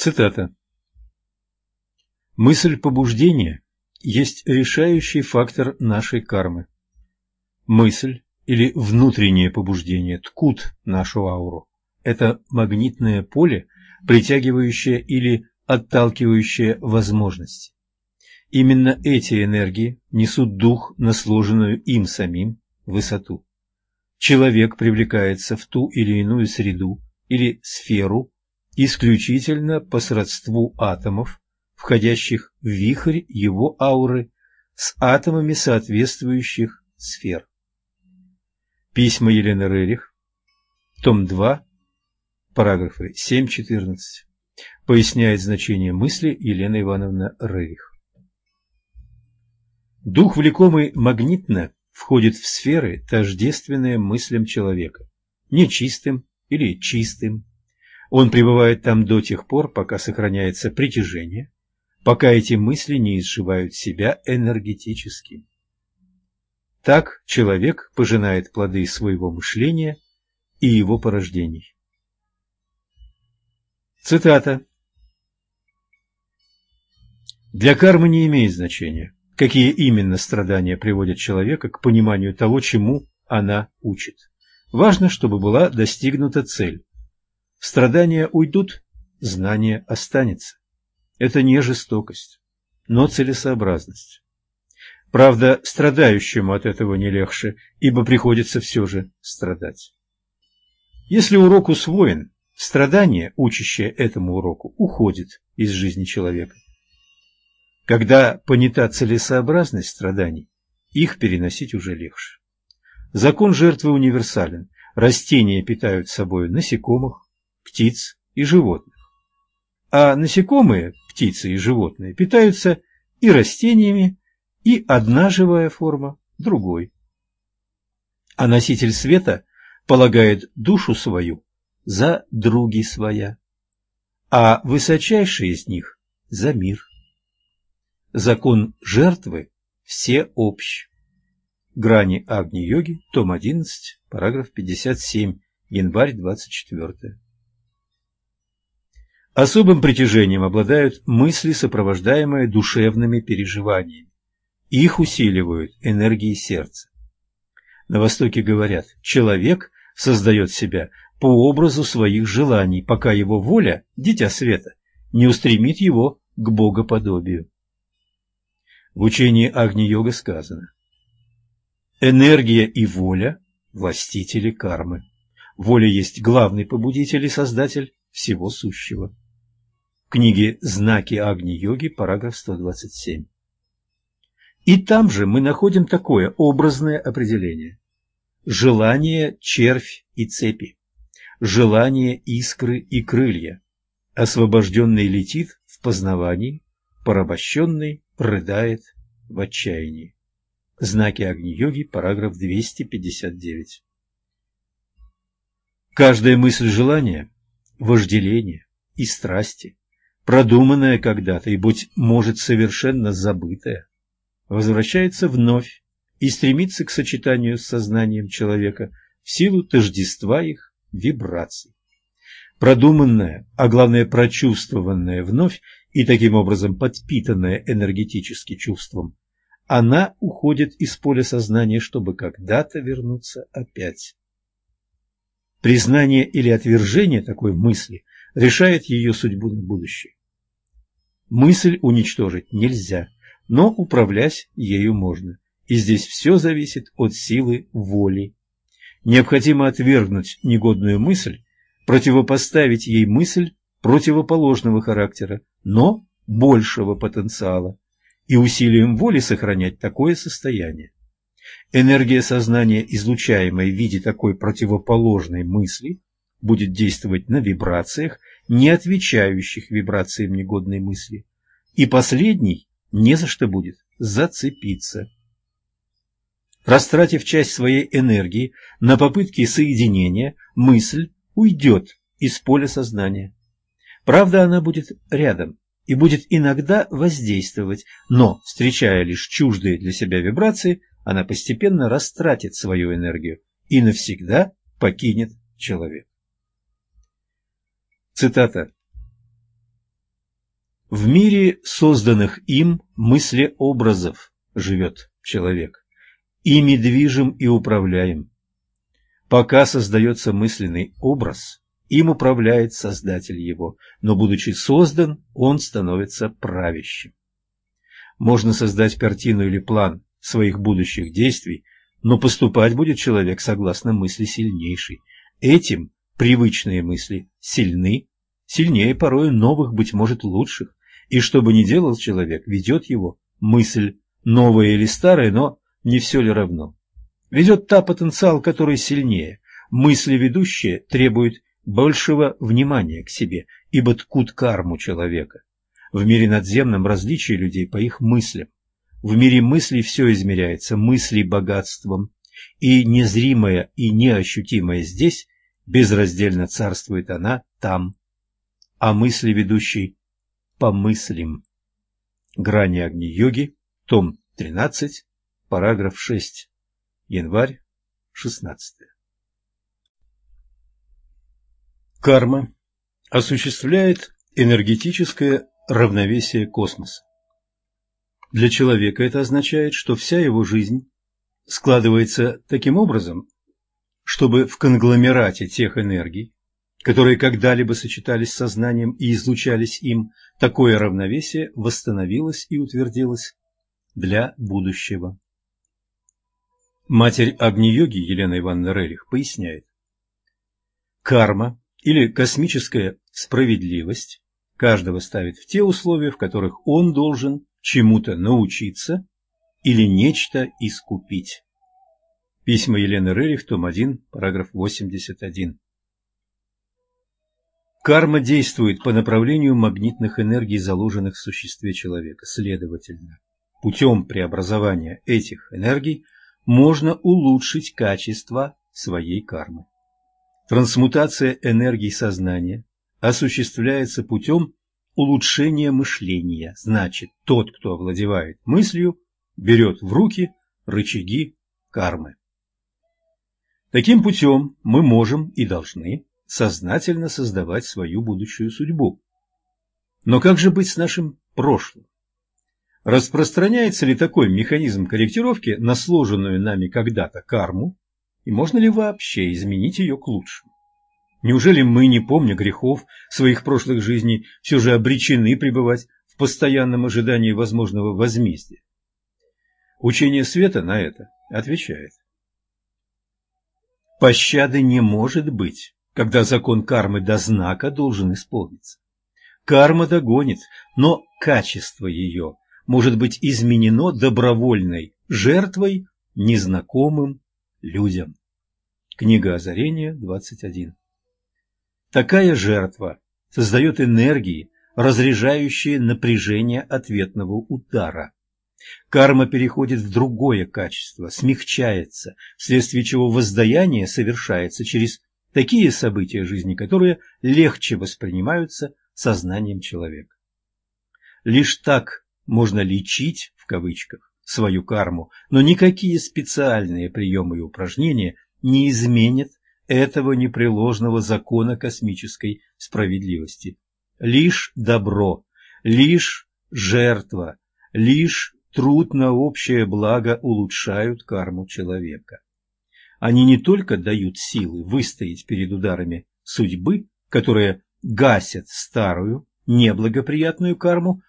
Цитата. Мысль побуждения есть решающий фактор нашей кармы. Мысль или внутреннее побуждение ткут нашу ауру. Это магнитное поле, притягивающее или отталкивающее возможности. Именно эти энергии несут дух на сложенную им самим высоту. Человек привлекается в ту или иную среду или сферу исключительно по сродству атомов, входящих в вихрь его ауры с атомами соответствующих сфер. Письма Елены Рерих, том 2, параграфы 7-14, поясняет значение мысли Елена Ивановна Рерих. Дух, влекомый магнитно, входит в сферы, тождественные мыслям человека, нечистым или чистым. Он пребывает там до тех пор, пока сохраняется притяжение, пока эти мысли не изживают себя энергетически. Так человек пожинает плоды своего мышления и его порождений. Цитата. Для кармы не имеет значения, какие именно страдания приводят человека к пониманию того, чему она учит. Важно, чтобы была достигнута цель. Страдания уйдут, знание останется. Это не жестокость, но целесообразность. Правда, страдающему от этого не легче, ибо приходится все же страдать. Если урок усвоен, страдание, учащее этому уроку, уходит из жизни человека. Когда понята целесообразность страданий, их переносить уже легче. Закон жертвы универсален. Растения питают собой насекомых, птиц и животных. А насекомые, птицы и животные питаются и растениями, и одна живая форма другой. А носитель света полагает душу свою за други своя, а высочайший из них за мир. Закон жертвы все общ. Грани Агни-йоги, том 11, параграф 57, январь 24. Особым притяжением обладают мысли, сопровождаемые душевными переживаниями. Их усиливают энергии сердца. На Востоке говорят, человек создает себя по образу своих желаний, пока его воля, дитя света, не устремит его к богоподобию. В учении Агни-йога сказано «Энергия и воля – властители кармы. Воля есть главный побудитель и создатель всего сущего» книге «Знаки Агни-йоги», параграф 127. И там же мы находим такое образное определение. Желание – червь и цепи. Желание – искры и крылья. Освобожденный летит в познавании, порабощенный рыдает в отчаянии. Знаки Агни-йоги, параграф 259. Каждая мысль желания, вожделения и страсти продуманное когда-то и, быть может, совершенно забытое, возвращается вновь и стремится к сочетанию с сознанием человека в силу тождества их вибраций. Продуманное, а главное прочувствованное вновь и таким образом подпитанное энергетически чувством, она уходит из поля сознания, чтобы когда-то вернуться опять. Признание или отвержение такой мысли решает ее судьбу на будущее. Мысль уничтожить нельзя, но управлять ею можно. И здесь все зависит от силы воли. Необходимо отвергнуть негодную мысль, противопоставить ей мысль противоположного характера, но большего потенциала, и усилием воли сохранять такое состояние. Энергия сознания, излучаемая в виде такой противоположной мысли, будет действовать на вибрациях, не отвечающих вибрациям негодной мысли, и последний не за что будет зацепиться. Растратив часть своей энергии на попытки соединения, мысль уйдет из поля сознания. Правда, она будет рядом и будет иногда воздействовать, но, встречая лишь чуждые для себя вибрации, она постепенно растратит свою энергию и навсегда покинет человека. Цитата. В мире созданных им мыслеобразов живет человек. Ими движим и управляем. Пока создается мысленный образ, им управляет создатель его, но, будучи создан, он становится правящим. Можно создать картину или план своих будущих действий, но поступать будет человек согласно мысли сильнейшей. Этим привычные мысли сильны, сильнее порою новых, быть может, лучших. И что бы ни делал человек, ведет его мысль, новая или старая, но не все ли равно. Ведет та потенциал, который сильнее. Мысли ведущие требуют большего внимания к себе, ибо ткут карму человека. В мире надземном различие людей по их мыслям. В мире мыслей все измеряется мыслей богатством, и незримая и неощутимая здесь безраздельно царствует она там, а мысли ведущей помыслим. Грани Агни-йоги, том 13, параграф 6, январь 16. Карма осуществляет энергетическое равновесие космоса. Для человека это означает, что вся его жизнь складывается таким образом, чтобы в конгломерате тех энергий, которые когда-либо сочетались с сознанием и излучались им, такое равновесие восстановилось и утвердилось для будущего. Матерь Агни-йоги Елена Ивановна Рерих поясняет. Карма или космическая справедливость каждого ставит в те условия, в которых он должен чему-то научиться или нечто искупить. Письма Елены Рерих, том 1, параграф 81. Карма действует по направлению магнитных энергий, заложенных в существе человека. Следовательно, путем преобразования этих энергий можно улучшить качество своей кармы. Трансмутация энергий сознания осуществляется путем улучшения мышления. Значит, тот, кто овладевает мыслью, берет в руки рычаги кармы. Таким путем мы можем и должны сознательно создавать свою будущую судьбу. Но как же быть с нашим прошлым? Распространяется ли такой механизм корректировки на сложенную нами когда-то карму, и можно ли вообще изменить ее к лучшему? Неужели мы, не помня грехов своих прошлых жизней, все же обречены пребывать в постоянном ожидании возможного возмездия? Учение света на это отвечает. Пощады не может быть когда закон кармы до знака должен исполниться. Карма догонит, но качество ее может быть изменено добровольной жертвой незнакомым людям. Книга Озарения, 21. Такая жертва создает энергии, разряжающие напряжение ответного удара. Карма переходит в другое качество, смягчается, вследствие чего воздаяние совершается через такие события жизни, которые легче воспринимаются сознанием человека. Лишь так можно «лечить» в кавычках свою карму, но никакие специальные приемы и упражнения не изменят этого непреложного закона космической справедливости. Лишь добро, лишь жертва, лишь труд на общее благо улучшают карму человека. Они не только дают силы выстоять перед ударами судьбы, которые гасят старую, неблагоприятную карму,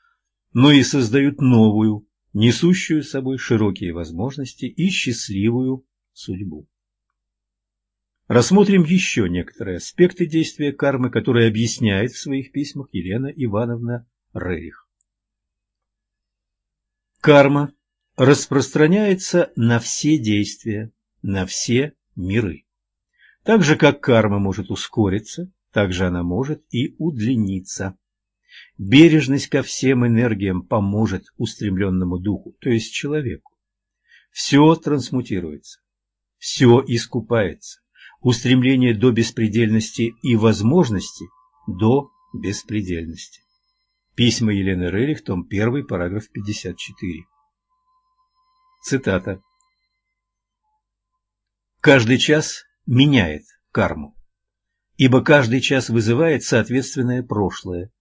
но и создают новую, несущую с собой широкие возможности и счастливую судьбу. Рассмотрим еще некоторые аспекты действия кармы, которые объясняет в своих письмах Елена Ивановна Рерих. Карма распространяется на все действия, на все миры. Так же, как карма может ускориться, так же она может и удлиниться. Бережность ко всем энергиям поможет устремленному духу, то есть человеку. Все трансмутируется, все искупается. Устремление до беспредельности и возможности до беспредельности. Письма Елены Рерих, том 1, параграф 54. Цитата. Каждый час меняет карму, ибо каждый час вызывает соответственное прошлое.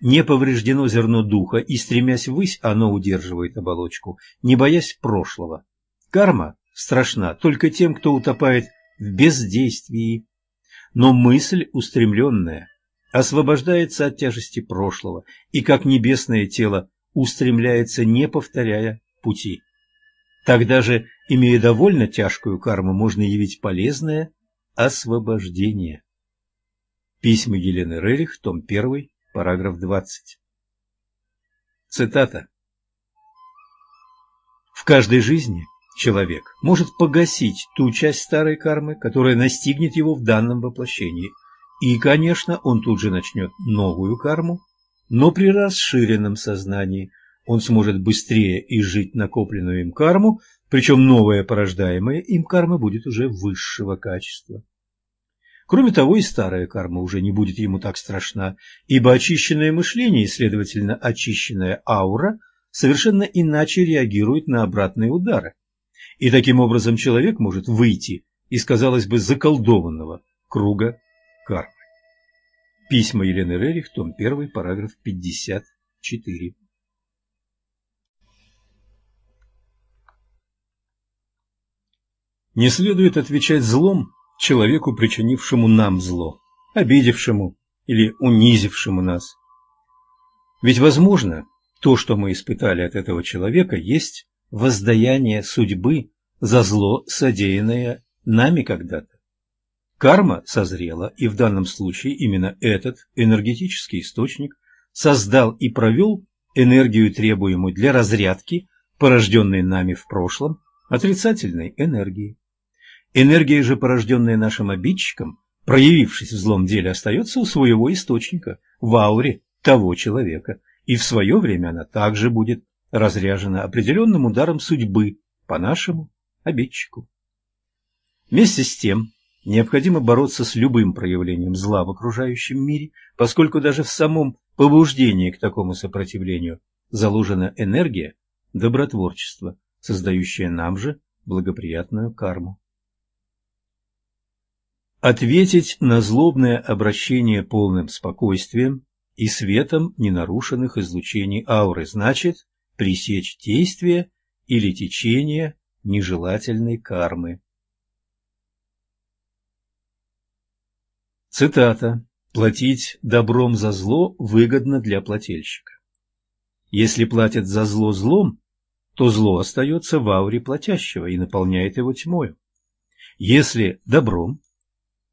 не повреждено зерно духа, и, стремясь ввысь, оно удерживает оболочку, не боясь прошлого. Карма страшна только тем, кто утопает в бездействии. Но мысль устремленная освобождается от тяжести прошлого и, как небесное тело, устремляется, не повторяя пути. Тогда же, имея довольно тяжкую карму, можно явить полезное освобождение. Письма Елены Рерих, том 1, параграф 20. Цитата. В каждой жизни человек может погасить ту часть старой кармы, которая настигнет его в данном воплощении. И, конечно, он тут же начнет новую карму, но при расширенном сознании он сможет быстрее изжить накопленную им карму, причем новая порождаемая им карма будет уже высшего качества. Кроме того, и старая карма уже не будет ему так страшна, ибо очищенное мышление и, следовательно, очищенная аура совершенно иначе реагирует на обратные удары. И таким образом человек может выйти из, казалось бы, заколдованного круга кармы. Письма Елены Рерих, том 1, параграф 54. Не следует отвечать злом человеку, причинившему нам зло, обидевшему или унизившему нас. Ведь, возможно, то, что мы испытали от этого человека, есть воздаяние судьбы за зло, содеянное нами когда-то. Карма созрела, и в данном случае именно этот энергетический источник создал и провел энергию, требуемую для разрядки, порожденной нами в прошлом, отрицательной энергии. Энергия же, порожденная нашим обидчиком, проявившись в злом деле, остается у своего источника, в ауре того человека, и в свое время она также будет разряжена определенным ударом судьбы по нашему обидчику. Вместе с тем, необходимо бороться с любым проявлением зла в окружающем мире, поскольку даже в самом побуждении к такому сопротивлению заложена энергия добротворчества, создающая нам же благоприятную карму. Ответить на злобное обращение полным спокойствием и светом ненарушенных излучений ауры значит пресечь действие или течение нежелательной кармы. Цитата. «Платить добром за зло выгодно для плательщика. Если платят за зло злом, то зло остается в ауре платящего и наполняет его тьмою. Если добром,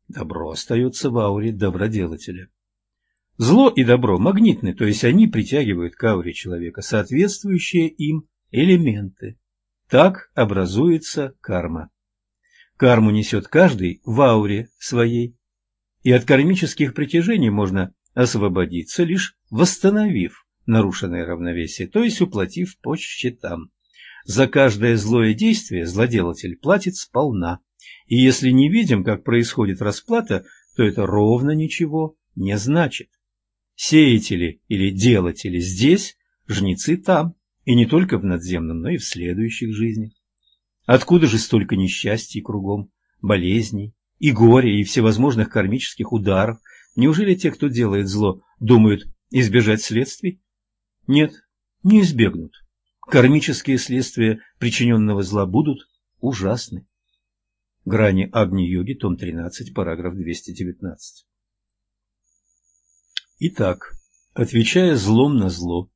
Добро остается в ауре доброделателя. Зло и добро магнитны, то есть они притягивают к ауре человека соответствующие им элементы. Так образуется карма. Карму несет каждый в ауре своей, и от кармических притяжений можно освободиться, лишь восстановив нарушенное равновесие, то есть уплатив по счетам. За каждое злое действие злоделатель платит сполна. И если не видим, как происходит расплата, то это ровно ничего не значит. Сеятели или делатели здесь, жнецы там, и не только в надземном, но и в следующих жизнях. Откуда же столько несчастий кругом, болезней, и горя, и всевозможных кармических ударов? Неужели те, кто делает зло, думают избежать следствий? Нет, не избегнут. Кармические следствия причиненного зла будут ужасны. Грани Агни-йоги, том 13, параграф 219. Итак, отвечая злом на зло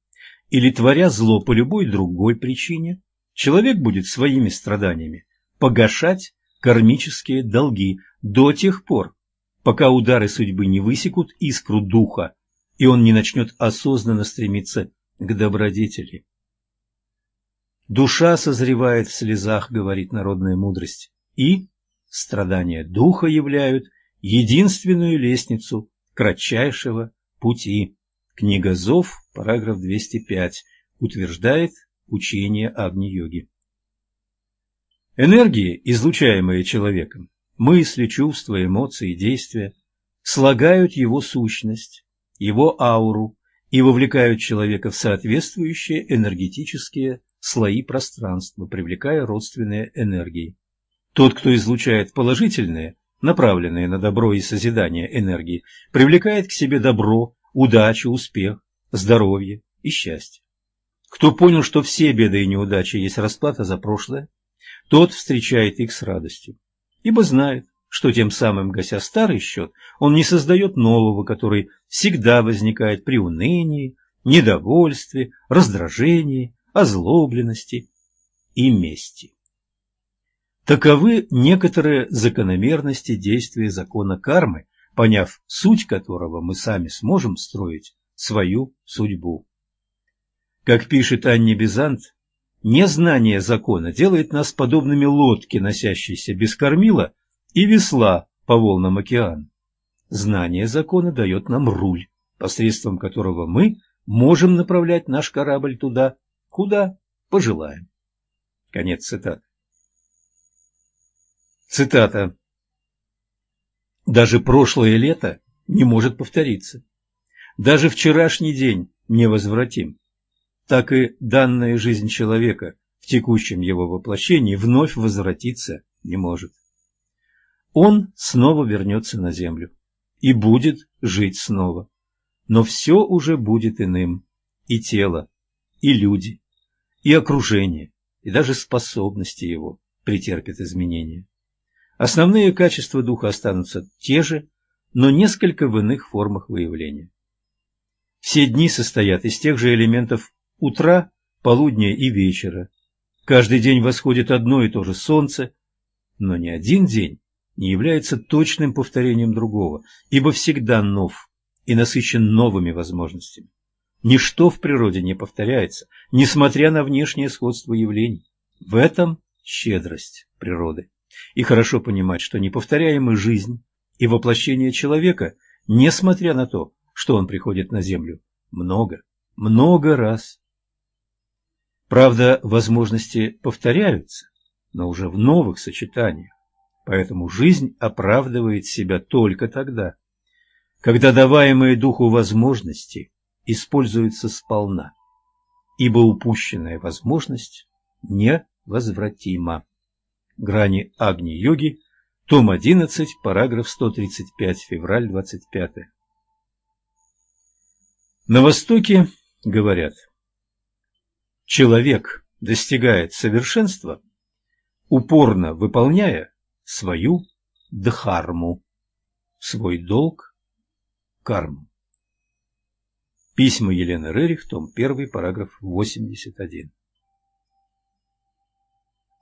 или творя зло по любой другой причине, человек будет своими страданиями погашать кармические долги до тех пор, пока удары судьбы не высекут искру духа, и он не начнет осознанно стремиться к добродетели. Душа созревает в слезах, говорит народная мудрость, и страдания духа являют единственную лестницу кратчайшего пути. Книга Зов, параграф 205, утверждает учение Агни-йоги. Энергии, излучаемые человеком, мысли, чувства, эмоции, действия, слагают его сущность, его ауру и вовлекают человека в соответствующие энергетические слои пространства, привлекая родственные энергии. Тот, кто излучает положительные, направленные на добро и созидание энергии, привлекает к себе добро, удачу, успех, здоровье и счастье. Кто понял, что все беды и неудачи есть расплата за прошлое, тот встречает их с радостью, ибо знает, что тем самым, гася старый счет, он не создает нового, который всегда возникает при унынии, недовольстве, раздражении, озлобленности и мести. Таковы некоторые закономерности действия закона кармы, поняв суть которого мы сами сможем строить свою судьбу. Как пишет Анни Бизант, незнание закона делает нас подобными лодке, носящейся без кормила, и весла по волнам океана. Знание закона дает нам руль, посредством которого мы можем направлять наш корабль туда, куда пожелаем. Конец цитаты. Цитата. Даже прошлое лето не может повториться. Даже вчерашний день невозвратим. Так и данная жизнь человека в текущем его воплощении вновь возвратиться не может. Он снова вернется на землю и будет жить снова. Но все уже будет иным. И тело, и люди, и окружение, и даже способности его претерпят изменения. Основные качества духа останутся те же, но несколько в иных формах выявления. Все дни состоят из тех же элементов утра, полудня и вечера. Каждый день восходит одно и то же солнце, но ни один день не является точным повторением другого, ибо всегда нов и насыщен новыми возможностями. Ничто в природе не повторяется, несмотря на внешнее сходство явлений. В этом щедрость природы и хорошо понимать, что неповторяемая жизнь и воплощение человека, несмотря на то, что он приходит на землю, много, много раз. Правда, возможности повторяются, но уже в новых сочетаниях, поэтому жизнь оправдывает себя только тогда, когда даваемые духу возможности используются сполна, ибо упущенная возможность невозвратима. Грани Агни-йоги, том 11, параграф 135, февраль 25. На Востоке говорят, человек достигает совершенства, упорно выполняя свою дхарму, свой долг, карму. Письма Елены Рерих, том 1, параграф 81.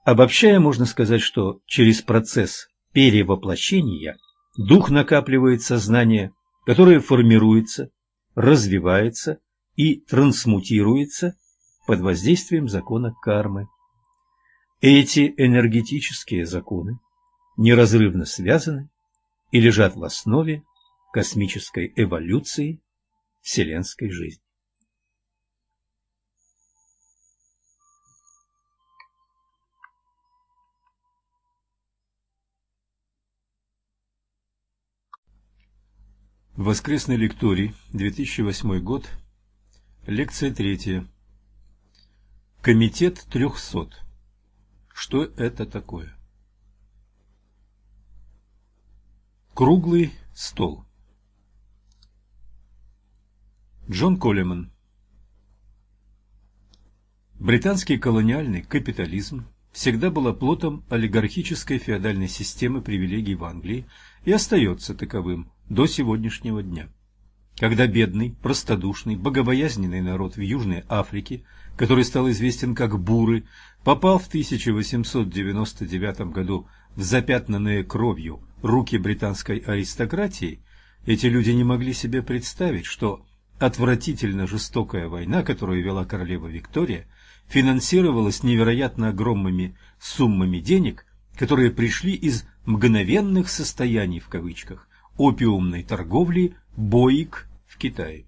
Обобщая, можно сказать, что через процесс перевоплощения дух накапливает сознание, которое формируется, развивается и трансмутируется под воздействием закона кармы. Эти энергетические законы неразрывно связаны и лежат в основе космической эволюции вселенской жизни. Воскресный лекторий, 2008 год, лекция третья. Комитет трехсот. Что это такое? Круглый стол. Джон Коллиман Британский колониальный капитализм всегда был оплотом олигархической феодальной системы привилегий в Англии и остается таковым до сегодняшнего дня. Когда бедный, простодушный, богобоязненный народ в Южной Африке, который стал известен как буры, попал в 1899 году в запятнанные кровью руки британской аристократии, эти люди не могли себе представить, что отвратительно жестокая война, которую вела королева Виктория, финансировалась невероятно огромными суммами денег, которые пришли из «мгновенных состояний» в кавычках опиумной торговли Боик в Китае.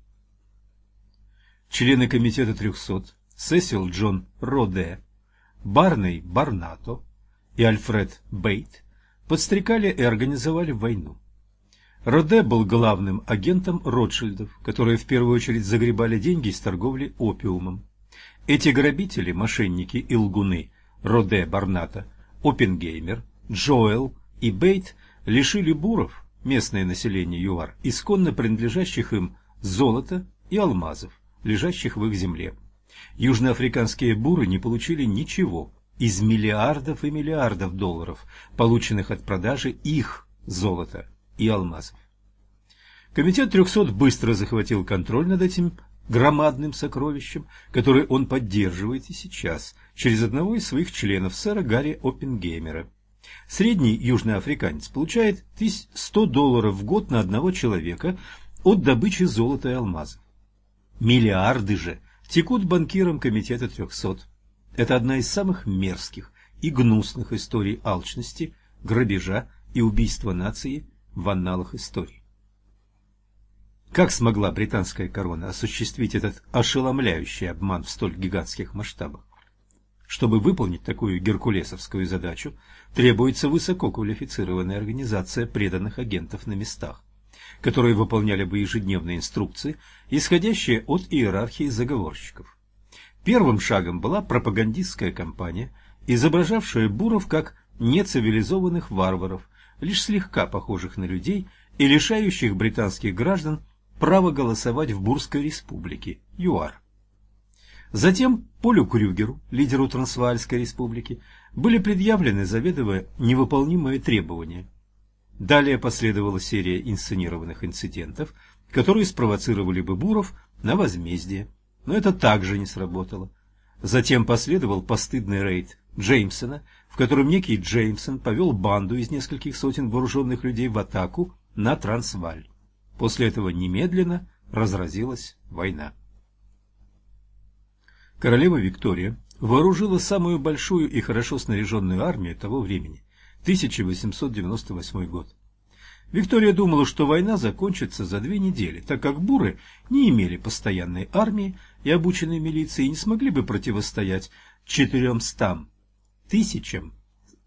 Члены комитета 300 Сесил Джон Роде, Барней Барнато и Альфред Бейт подстрекали и организовали войну. Роде был главным агентом Ротшильдов, которые в первую очередь загребали деньги из торговли опиумом. Эти грабители, мошенники и лгуны Роде Барната, Оппенгеймер, Джоэл и Бейт лишили буров местное население ЮАР, исконно принадлежащих им золота и алмазов, лежащих в их земле. Южноафриканские буры не получили ничего из миллиардов и миллиардов долларов, полученных от продажи их золота и алмазов. Комитет 300 быстро захватил контроль над этим громадным сокровищем, которое он поддерживает и сейчас, через одного из своих членов, сэра Гарри Оппенгеймера. Средний южноафриканец получает 100 долларов в год на одного человека от добычи золота и алмазов. Миллиарды же текут банкирам Комитета 300. Это одна из самых мерзких и гнусных историй алчности, грабежа и убийства нации в анналах истории. Как смогла британская корона осуществить этот ошеломляющий обман в столь гигантских масштабах? Чтобы выполнить такую геркулесовскую задачу, требуется высоко квалифицированная организация преданных агентов на местах, которые выполняли бы ежедневные инструкции, исходящие от иерархии заговорщиков. Первым шагом была пропагандистская кампания, изображавшая буров как нецивилизованных варваров, лишь слегка похожих на людей и лишающих британских граждан право голосовать в Бурской республике, ЮАР. Затем Полю Крюгеру, лидеру Трансваальской республики, были предъявлены заведомо невыполнимые требования. Далее последовала серия инсценированных инцидентов, которые спровоцировали бы Буров на возмездие, но это также не сработало. Затем последовал постыдный рейд Джеймсона, в котором некий Джеймсон повел банду из нескольких сотен вооруженных людей в атаку на Трансваль. После этого немедленно разразилась война. Королева Виктория вооружила самую большую и хорошо снаряженную армию того времени – 1898 год. Виктория думала, что война закончится за две недели, так как буры не имели постоянной армии и обученной милиции и не смогли бы противостоять четыремстам тысячам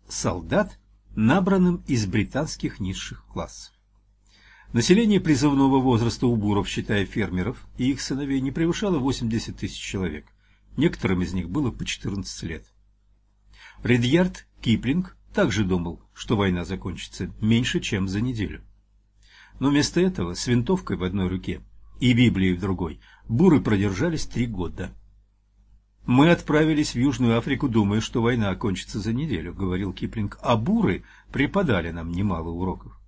солдат, набранным из британских низших классов. Население призывного возраста у буров, считая фермеров и их сыновей, не превышало 80 тысяч человек. Некоторым из них было по 14 лет. Редьярд Киплинг также думал, что война закончится меньше, чем за неделю. Но вместо этого с винтовкой в одной руке и Библией в другой буры продержались три года. «Мы отправились в Южную Африку, думая, что война окончится за неделю», — говорил Киплинг, «а буры преподали нам немало уроков.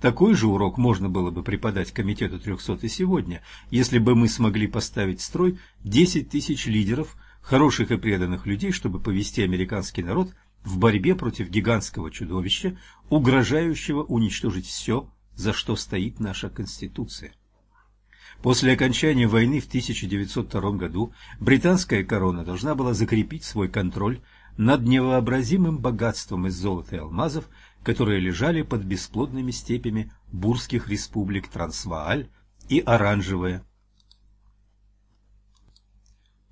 Такой же урок можно было бы преподать Комитету 300 и сегодня, если бы мы смогли поставить в строй 10 тысяч лидеров, хороших и преданных людей, чтобы повести американский народ в борьбе против гигантского чудовища, угрожающего уничтожить все, за что стоит наша Конституция. После окончания войны в 1902 году британская корона должна была закрепить свой контроль над невообразимым богатством из золота и алмазов, которые лежали под бесплодными степями бурских республик Трансвааль и Оранжевая.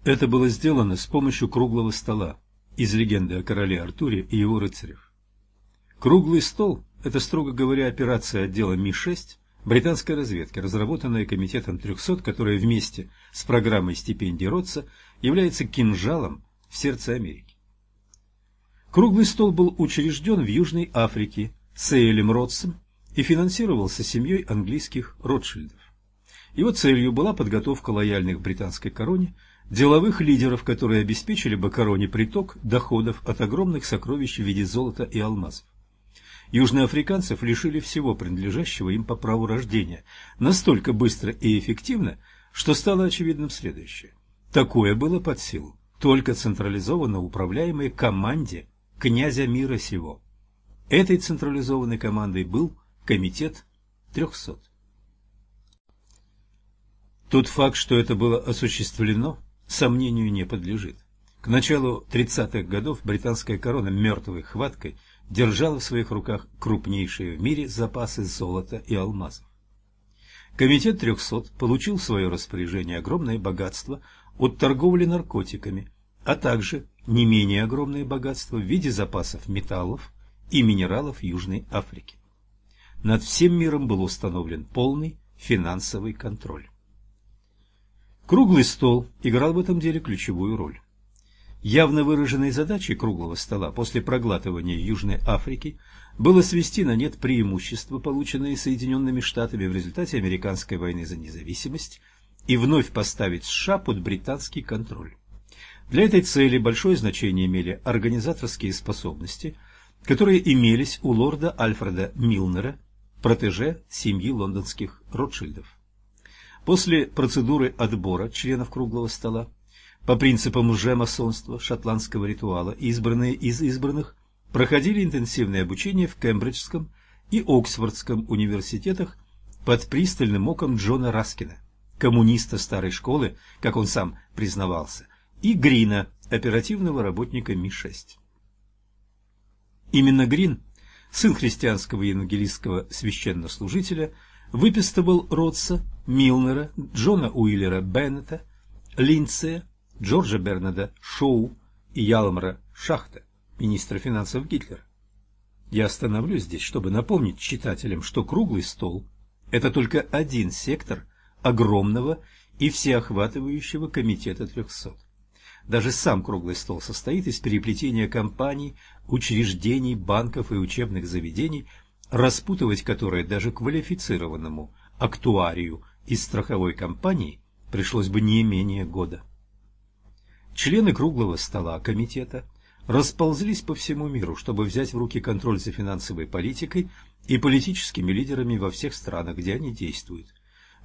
Это было сделано с помощью круглого стола из легенды о короле Артуре и его рыцарях. Круглый стол – это, строго говоря, операция отдела Ми-6 британской разведки, разработанная Комитетом 300, которая вместе с программой стипендий Ротса является кинжалом в сердце Америки. Круглый стол был учрежден в Южной Африке Сейлем Ротсом и финансировался семьей английских Ротшильдов. Его целью была подготовка лояльных британской короне деловых лидеров, которые обеспечили бы короне приток доходов от огромных сокровищ в виде золота и алмазов. Южноафриканцев лишили всего принадлежащего им по праву рождения настолько быстро и эффективно, что стало очевидным следующее. Такое было под силу только централизованно управляемой команде князя мира сего. Этой централизованной командой был Комитет 300. Тот факт, что это было осуществлено, сомнению не подлежит. К началу 30-х годов британская корона мертвой хваткой держала в своих руках крупнейшие в мире запасы золота и алмазов. Комитет 300 получил в свое распоряжение огромное богатство от торговли наркотиками, а также не менее огромное богатство в виде запасов металлов и минералов Южной Африки. Над всем миром был установлен полный финансовый контроль. Круглый стол играл в этом деле ключевую роль. Явно выраженной задачей круглого стола после проглатывания Южной Африки было свести на нет преимущества, полученные Соединенными Штатами в результате американской войны за независимость, и вновь поставить США под британский контроль. Для этой цели большое значение имели организаторские способности, которые имелись у лорда Альфреда Милнера, протеже семьи лондонских Ротшильдов. После процедуры отбора членов круглого стола по принципам лже-масонства, шотландского ритуала, избранные из избранных проходили интенсивное обучение в Кембриджском и Оксфордском университетах под пристальным оком Джона Раскина, коммуниста старой школы, как он сам признавался, и Грина, оперативного работника Ми-6. Именно Грин, сын христианского евангелистского священнослужителя, выпистывал Ротса, Милнера, Джона Уиллера Беннета, Линдсея, Джорджа Бернада Шоу и Ялмара Шахта, министра финансов Гитлера. Я остановлюсь здесь, чтобы напомнить читателям, что круглый стол – это только один сектор огромного и всеохватывающего комитета 300. Даже сам круглый стол состоит из переплетения компаний, учреждений, банков и учебных заведений, распутывать которые даже квалифицированному актуарию из страховой компании пришлось бы не менее года. Члены круглого стола комитета расползлись по всему миру, чтобы взять в руки контроль за финансовой политикой и политическими лидерами во всех странах, где они действуют.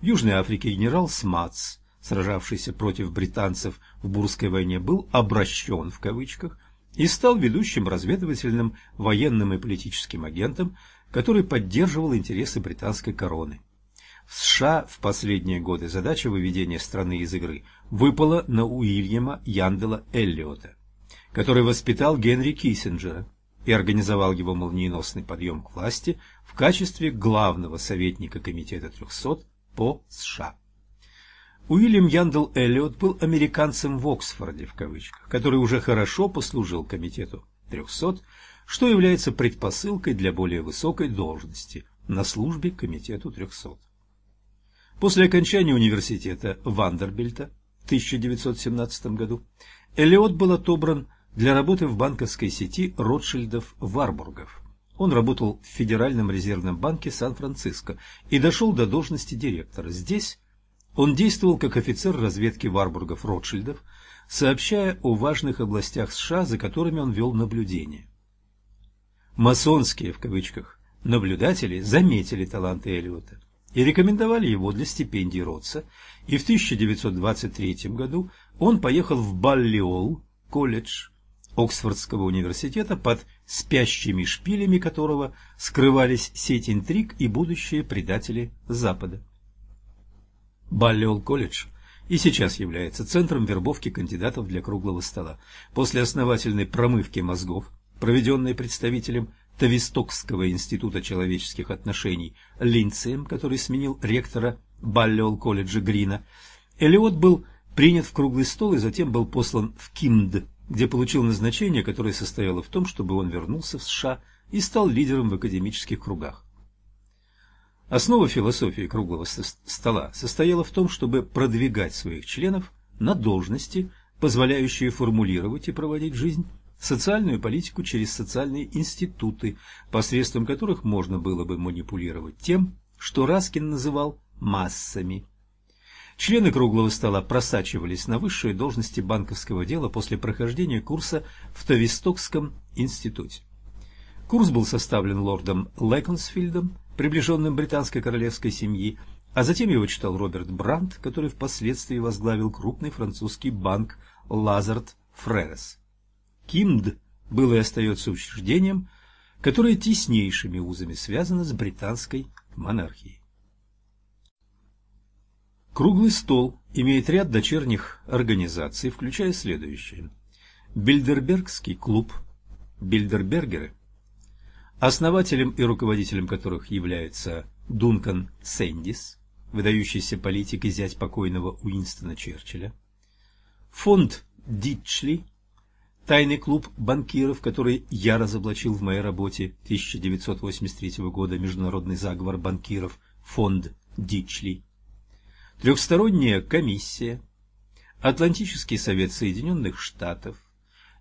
В Южной Африке генерал Смац сражавшийся против британцев в Бурской войне, был «обращен» в кавычках и стал ведущим разведывательным военным и политическим агентом, который поддерживал интересы британской короны. США в последние годы задача выведения страны из игры выпала на Уильяма Яндела Эллиота, который воспитал Генри Киссинджера и организовал его молниеносный подъем к власти в качестве главного советника Комитета 300 по США. Уильям Яндл Эллиот был американцем в Оксфорде, в кавычках, который уже хорошо послужил комитету 300, что является предпосылкой для более высокой должности на службе комитету 300. После окончания университета Вандербильта в 1917 году Эллиот был отобран для работы в банковской сети Ротшильдов-Варбургов. Он работал в Федеральном резервном банке Сан-Франциско и дошел до должности директора. Здесь он действовал как офицер разведки Варбургов-Ротшильдов, сообщая о важных областях США, за которыми он вел наблюдение. «Масонские» в кавычках наблюдатели заметили таланты Эллиота и рекомендовали его для стипендии Ротса, и в 1923 году он поехал в Баллиол, колледж Оксфордского университета, под спящими шпилями которого скрывались сеть интриг и будущие предатели Запада. Баллиол-колледж и сейчас является центром вербовки кандидатов для круглого стола. После основательной промывки мозгов, проведенной представителем Тавистокского института человеческих отношений Линдсеем, который сменил ректора Баллиол-колледжа Грина, Элиот был принят в круглый стол и затем был послан в Кинд, где получил назначение, которое состояло в том, чтобы он вернулся в США и стал лидером в академических кругах. Основа философии круглого стола состояла в том, чтобы продвигать своих членов на должности, позволяющие формулировать и проводить жизнь социальную политику через социальные институты, посредством которых можно было бы манипулировать тем, что Раскин называл массами. Члены круглого стола просачивались на высшие должности банковского дела после прохождения курса в Тавистокском институте. Курс был составлен лордом Лэконсфилдом, приближенным британской королевской семьи, а затем его читал Роберт Брандт, который впоследствии возглавил крупный французский банк Лазард Фререс. Кимд был и остается учреждением, которое теснейшими узами связано с британской монархией. Круглый стол имеет ряд дочерних организаций, включая следующие. Бильдербергский клуб, Бильдербергеры – основателем и руководителем которых является Дункан Сэндис, выдающийся политик и зять покойного Уинстона Черчилля, фонд Дитчли, тайный клуб банкиров, который я разоблачил в моей работе 1983 года «Международный заговор банкиров», фонд Дитчли, трехсторонняя комиссия, Атлантический совет Соединенных Штатов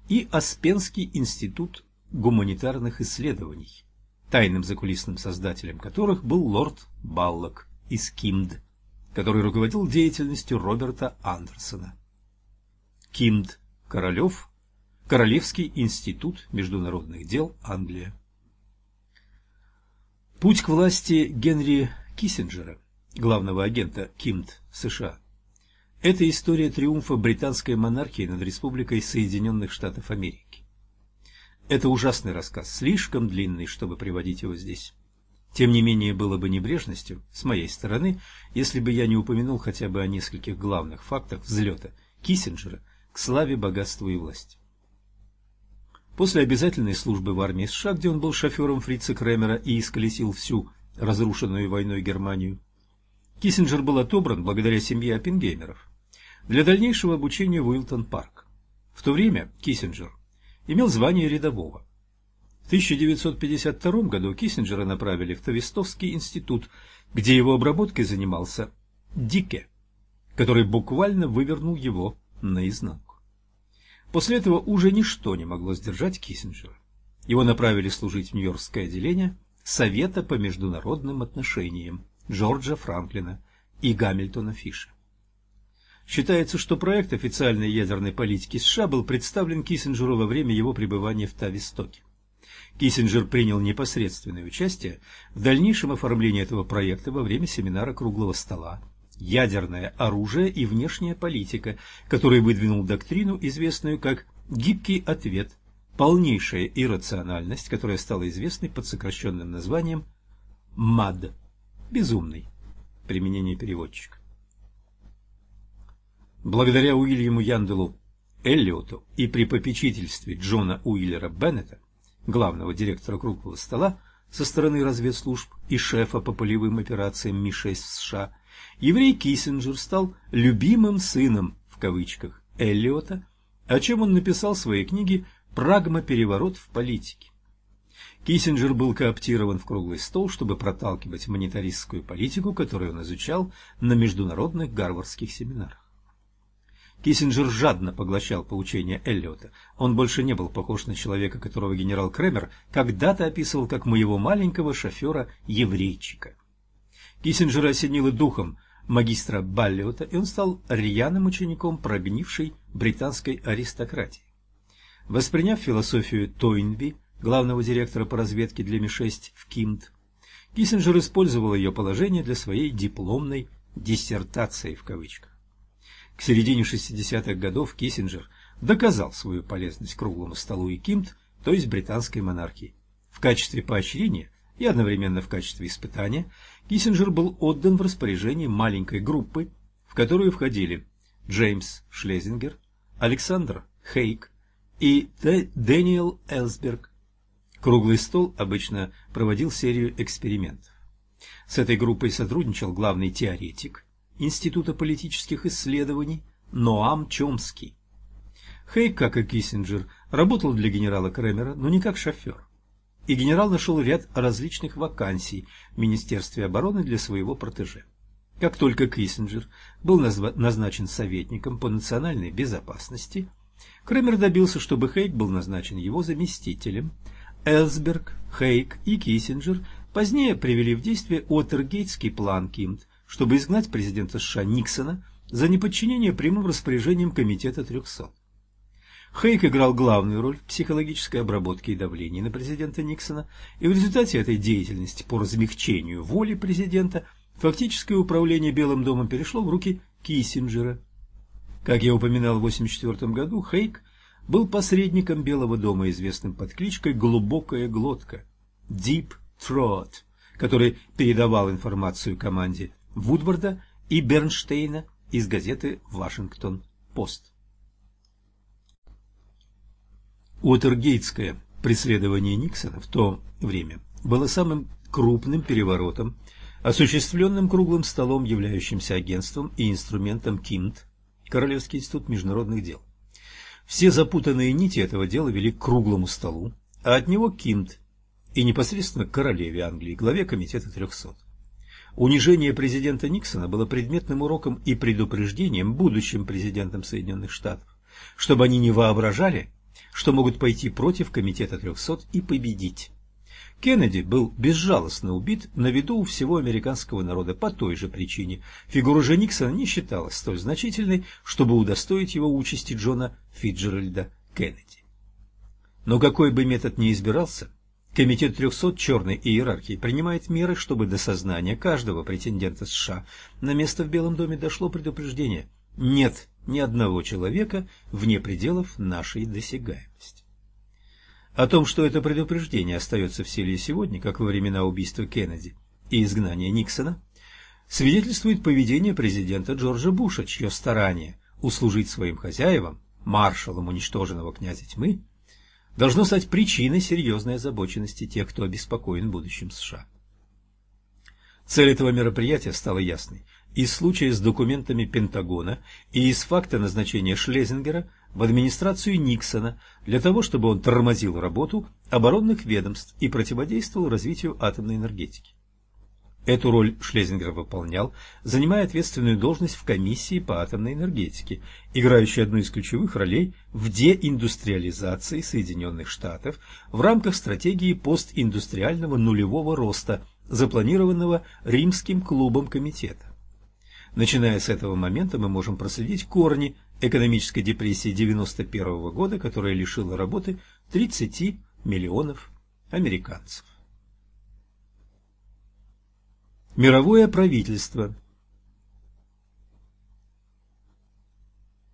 и Аспенский институт гуманитарных исследований, тайным закулисным создателем которых был лорд Баллок из Кимд. который руководил деятельностью Роберта Андерсона. Кинд Королев, Королевский институт международных дел Англия. Путь к власти Генри Киссинджера, главного агента КИМТ США, это история триумфа британской монархии над Республикой Соединенных Штатов Америки. Это ужасный рассказ, слишком длинный, чтобы приводить его здесь. Тем не менее, было бы небрежностью с моей стороны, если бы я не упомянул хотя бы о нескольких главных фактах взлета Киссинджера к славе, богатству и власти. После обязательной службы в армии США, где он был шофером фрица Кремера и исколесил всю разрушенную войной Германию, Киссинджер был отобран благодаря семье Оппенгеймеров для дальнейшего обучения в Уилтон-парк. В то время Киссинджер имел звание рядового. 1952 году Киссинджера направили в Тавистовский институт, где его обработкой занимался Дике, который буквально вывернул его наизнанку. После этого уже ничто не могло сдержать Киссинджера. Его направили служить в Нью-Йоркское отделение Совета по международным отношениям Джорджа Франклина и Гамильтона Фиша. Считается, что проект официальной ядерной политики США был представлен Киссинджеру во время его пребывания в Тавистоке. Киссинджер принял непосредственное участие в дальнейшем оформлении этого проекта во время семинара круглого стола «Ядерное оружие и внешняя политика», который выдвинул доктрину, известную как «гибкий ответ», полнейшая иррациональность, которая стала известной под сокращенным названием МАД – безумный, применение переводчика. Благодаря Уильяму Янделу Эллиоту и при попечительстве Джона Уиллера Беннета главного директора круглого стола со стороны разведслужб и шефа по полевым операциям Ми-6 в США, еврей Киссинджер стал «любимым сыном» в кавычках Эллиота, о чем он написал в своей книге «Прагма-переворот в политике». Киссинджер был кооптирован в круглый стол, чтобы проталкивать монетаристскую политику, которую он изучал на международных гарвардских семинарах. Киссинджер жадно поглощал поучения Эллиота. Он больше не был похож на человека, которого генерал Кремер когда-то описывал как моего маленького шофера-еврейчика. Киссинджера осенило духом магистра Баллиота, и он стал рьяным учеником прогнившей британской аристократии. Восприняв философию Тойнби, главного директора по разведке для Ми-6 в Кимт, Киссинджер использовал ее положение для своей дипломной диссертации в кавычках. К середине 60-х годов Киссинджер доказал свою полезность круглому столу и Кимт, то есть британской монархии. В качестве поощрения и одновременно в качестве испытания Киссинджер был отдан в распоряжение маленькой группы, в которую входили Джеймс Шлезингер, Александр Хейк и Дэниел Элсберг. Круглый стол обычно проводил серию экспериментов. С этой группой сотрудничал главный теоретик Института политических исследований Ноам Чомский. Хейк, как и Киссинджер, работал для генерала Кремера, но не как шофер. И генерал нашел ряд различных вакансий в Министерстве обороны для своего протеже. Как только Киссинджер был назначен советником по национальной безопасности, Кремер добился, чтобы Хейк был назначен его заместителем. Элсберг, Хейк и Киссинджер позднее привели в действие Отергейтский план Кимт, чтобы изгнать президента США Никсона за неподчинение прямым распоряжениям Комитета 300. Хейк играл главную роль в психологической обработке и давлении на президента Никсона, и в результате этой деятельности по размягчению воли президента фактическое управление Белым домом перешло в руки Киссинджера. Как я упоминал в 1984 году, Хейк был посредником Белого дома, известным под кличкой «Глубокая глотка» – Deep Throat, который передавал информацию команде Вудварда и Бернштейна из газеты «Вашингтон-Пост». Уотергейтское преследование Никсона в то время было самым крупным переворотом, осуществленным круглым столом, являющимся агентством и инструментом КИМТ, Королевский институт международных дел. Все запутанные нити этого дела вели к круглому столу, а от него КИМТ и непосредственно к королеве Англии, главе комитета 300. Унижение президента Никсона было предметным уроком и предупреждением будущим президентам Соединенных Штатов, чтобы они не воображали, что могут пойти против Комитета 300 и победить. Кеннеди был безжалостно убит на виду у всего американского народа по той же причине. Фигура же Никсона не считалась столь значительной, чтобы удостоить его участи Джона Фиджеральда Кеннеди. Но какой бы метод ни избирался, Комитет 300 черной иерархии принимает меры, чтобы до сознания каждого претендента США на место в Белом доме дошло предупреждение «нет ни одного человека вне пределов нашей досягаемости». О том, что это предупреждение остается в силе сегодня, как во времена убийства Кеннеди и изгнания Никсона, свидетельствует поведение президента Джорджа Буша, чье старание услужить своим хозяевам, маршалам уничтоженного князя тьмы, должно стать причиной серьезной озабоченности тех, кто обеспокоен будущим США. Цель этого мероприятия стала ясной. Из случая с документами Пентагона и из факта назначения Шлезингера в администрацию Никсона для того, чтобы он тормозил работу оборонных ведомств и противодействовал развитию атомной энергетики. Эту роль Шлезингер выполнял, занимая ответственную должность в комиссии по атомной энергетике, играющей одну из ключевых ролей в деиндустриализации Соединенных Штатов в рамках стратегии постиндустриального нулевого роста, запланированного Римским клубом комитета. Начиная с этого момента мы можем проследить корни экономической депрессии 1991 года, которая лишила работы 30 миллионов американцев. Мировое правительство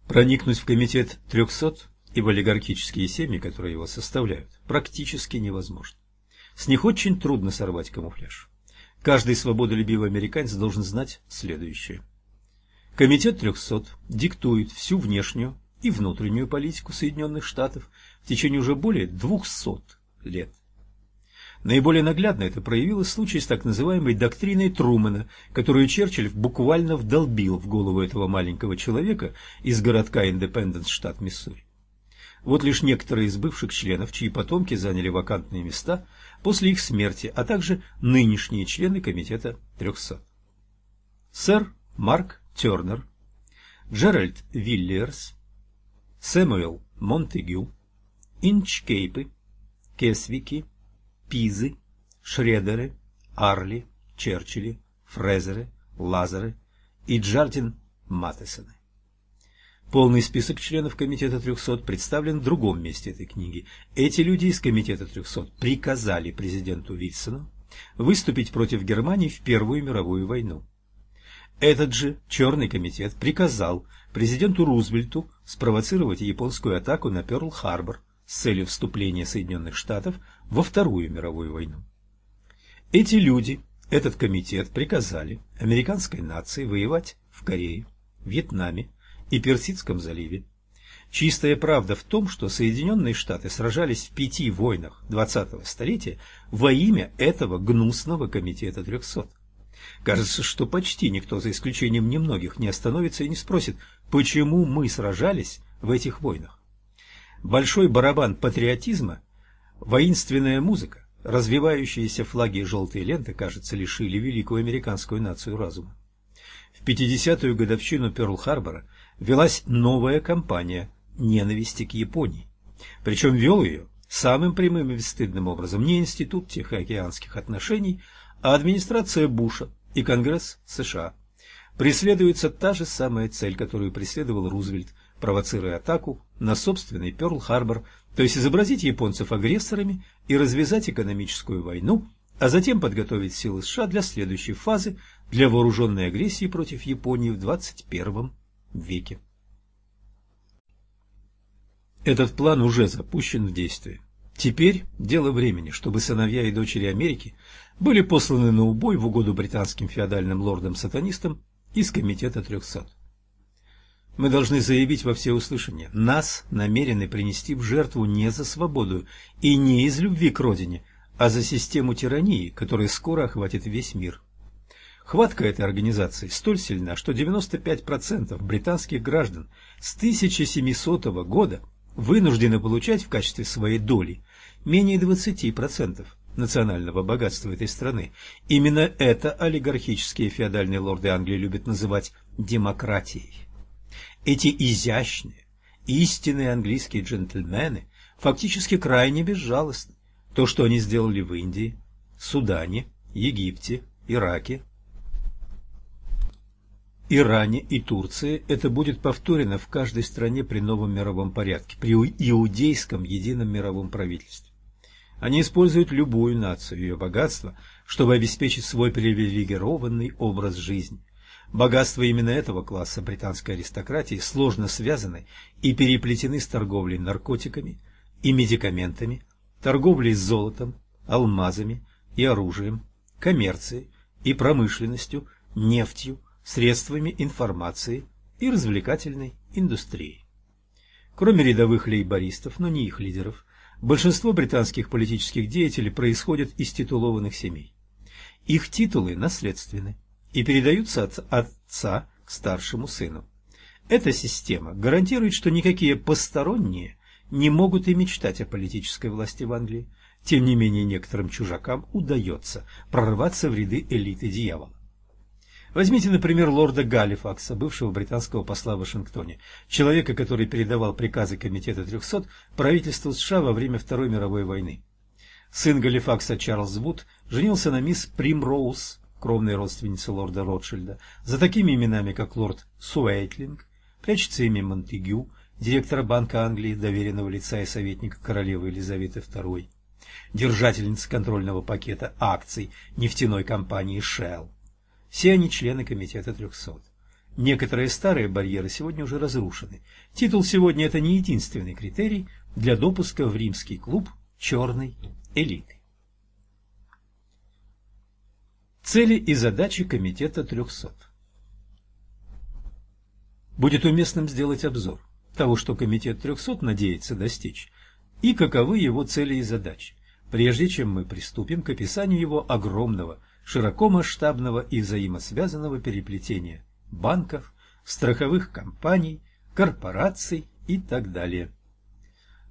Проникнуть в комитет 300 и в олигархические семьи, которые его составляют, практически невозможно. С них очень трудно сорвать камуфляж. Каждый свободолюбивый американец должен знать следующее. Комитет 300 диктует всю внешнюю и внутреннюю политику Соединенных Штатов в течение уже более 200 лет. Наиболее наглядно это проявилось в случае с так называемой доктриной Трумэна, которую Черчилль буквально вдолбил в голову этого маленького человека из городка Индепенденс, штат Миссури. Вот лишь некоторые из бывших членов, чьи потомки заняли вакантные места после их смерти, а также нынешние члены Комитета 300. Сэр Марк Тернер, Джеральд Виллиерс, Сэмюэл Монтегю, Инчкейпы, Кесвики, Пизы, Шредеры, Арли, Черчилли, Фрезеры, Лазеры и Джардин Маттесоны. Полный список членов Комитета 300 представлен в другом месте этой книги. Эти люди из Комитета 300 приказали президенту Вильсону выступить против Германии в Первую мировую войну. Этот же Черный комитет приказал президенту Рузвельту спровоцировать японскую атаку на Пёрл-Харбор с целью вступления Соединенных Штатов во Вторую мировую войну. Эти люди, этот комитет, приказали американской нации воевать в Корее, Вьетнаме и Персидском заливе. Чистая правда в том, что Соединенные Штаты сражались в пяти войнах 20-го столетия во имя этого гнусного комитета 300. Кажется, что почти никто, за исключением немногих, не остановится и не спросит, почему мы сражались в этих войнах большой барабан патриотизма, воинственная музыка, развивающиеся флаги и желтые ленты, кажется, лишили великую американскую нацию разума. В 50-ю годовщину Пёрл-Харбора велась новая кампания ненависти к Японии. Причем вел ее самым прямым и бесстыдным образом не Институт Тихоокеанских отношений, а администрация Буша и Конгресс США. Преследуется та же самая цель, которую преследовал Рузвельт – провоцируя атаку на собственный Пёрл-Харбор, то есть изобразить японцев агрессорами и развязать экономическую войну, а затем подготовить силы США для следующей фазы для вооруженной агрессии против Японии в 21 веке. Этот план уже запущен в действие. Теперь дело времени, чтобы сыновья и дочери Америки были посланы на убой в угоду британским феодальным лордам-сатанистам из Комитета 300. Мы должны заявить во всеуслышание, нас намерены принести в жертву не за свободу и не из любви к родине, а за систему тирании, которая скоро охватит весь мир. Хватка этой организации столь сильна, что 95% британских граждан с 1700 года вынуждены получать в качестве своей доли менее 20% национального богатства этой страны. Именно это олигархические феодальные лорды Англии любят называть демократией. Эти изящные, истинные английские джентльмены фактически крайне безжалостны. То, что они сделали в Индии, Судане, Египте, Ираке, Иране и Турции, это будет повторено в каждой стране при новом мировом порядке, при иудейском едином мировом правительстве. Они используют любую нацию, ее богатство, чтобы обеспечить свой привилегированный образ жизни. Богатства именно этого класса британской аристократии сложно связаны и переплетены с торговлей наркотиками и медикаментами, торговлей с золотом, алмазами и оружием, коммерцией и промышленностью, нефтью, средствами информации и развлекательной индустрией. Кроме рядовых лейбористов, но не их лидеров, большинство британских политических деятелей происходят из титулованных семей. Их титулы наследственны и передаются от отца к старшему сыну. Эта система гарантирует, что никакие посторонние не могут и мечтать о политической власти в Англии. Тем не менее, некоторым чужакам удается прорваться в ряды элиты дьявола. Возьмите, например, лорда Галифакса, бывшего британского посла в Вашингтоне, человека, который передавал приказы Комитета 300 правительству США во время Второй мировой войны. Сын Галифакса Чарльз Вуд женился на мисс Примроуз, кровной родственнице лорда Ротшильда, за такими именами, как лорд Суэйтлинг, прячется имя Монтегю, директора Банка Англии, доверенного лица и советника королевы Елизаветы II держательница контрольного пакета акций нефтяной компании Shell. Все они члены комитета 300. Некоторые старые барьеры сегодня уже разрушены. Титул сегодня это не единственный критерий для допуска в римский клуб черной элиты. Цели и задачи комитета 300. Будет уместным сделать обзор того, что комитет 300 надеется достичь, и каковы его цели и задачи прежде чем мы приступим к описанию его огромного, широкомасштабного и взаимосвязанного переплетения банков, страховых компаний, корпораций и так далее.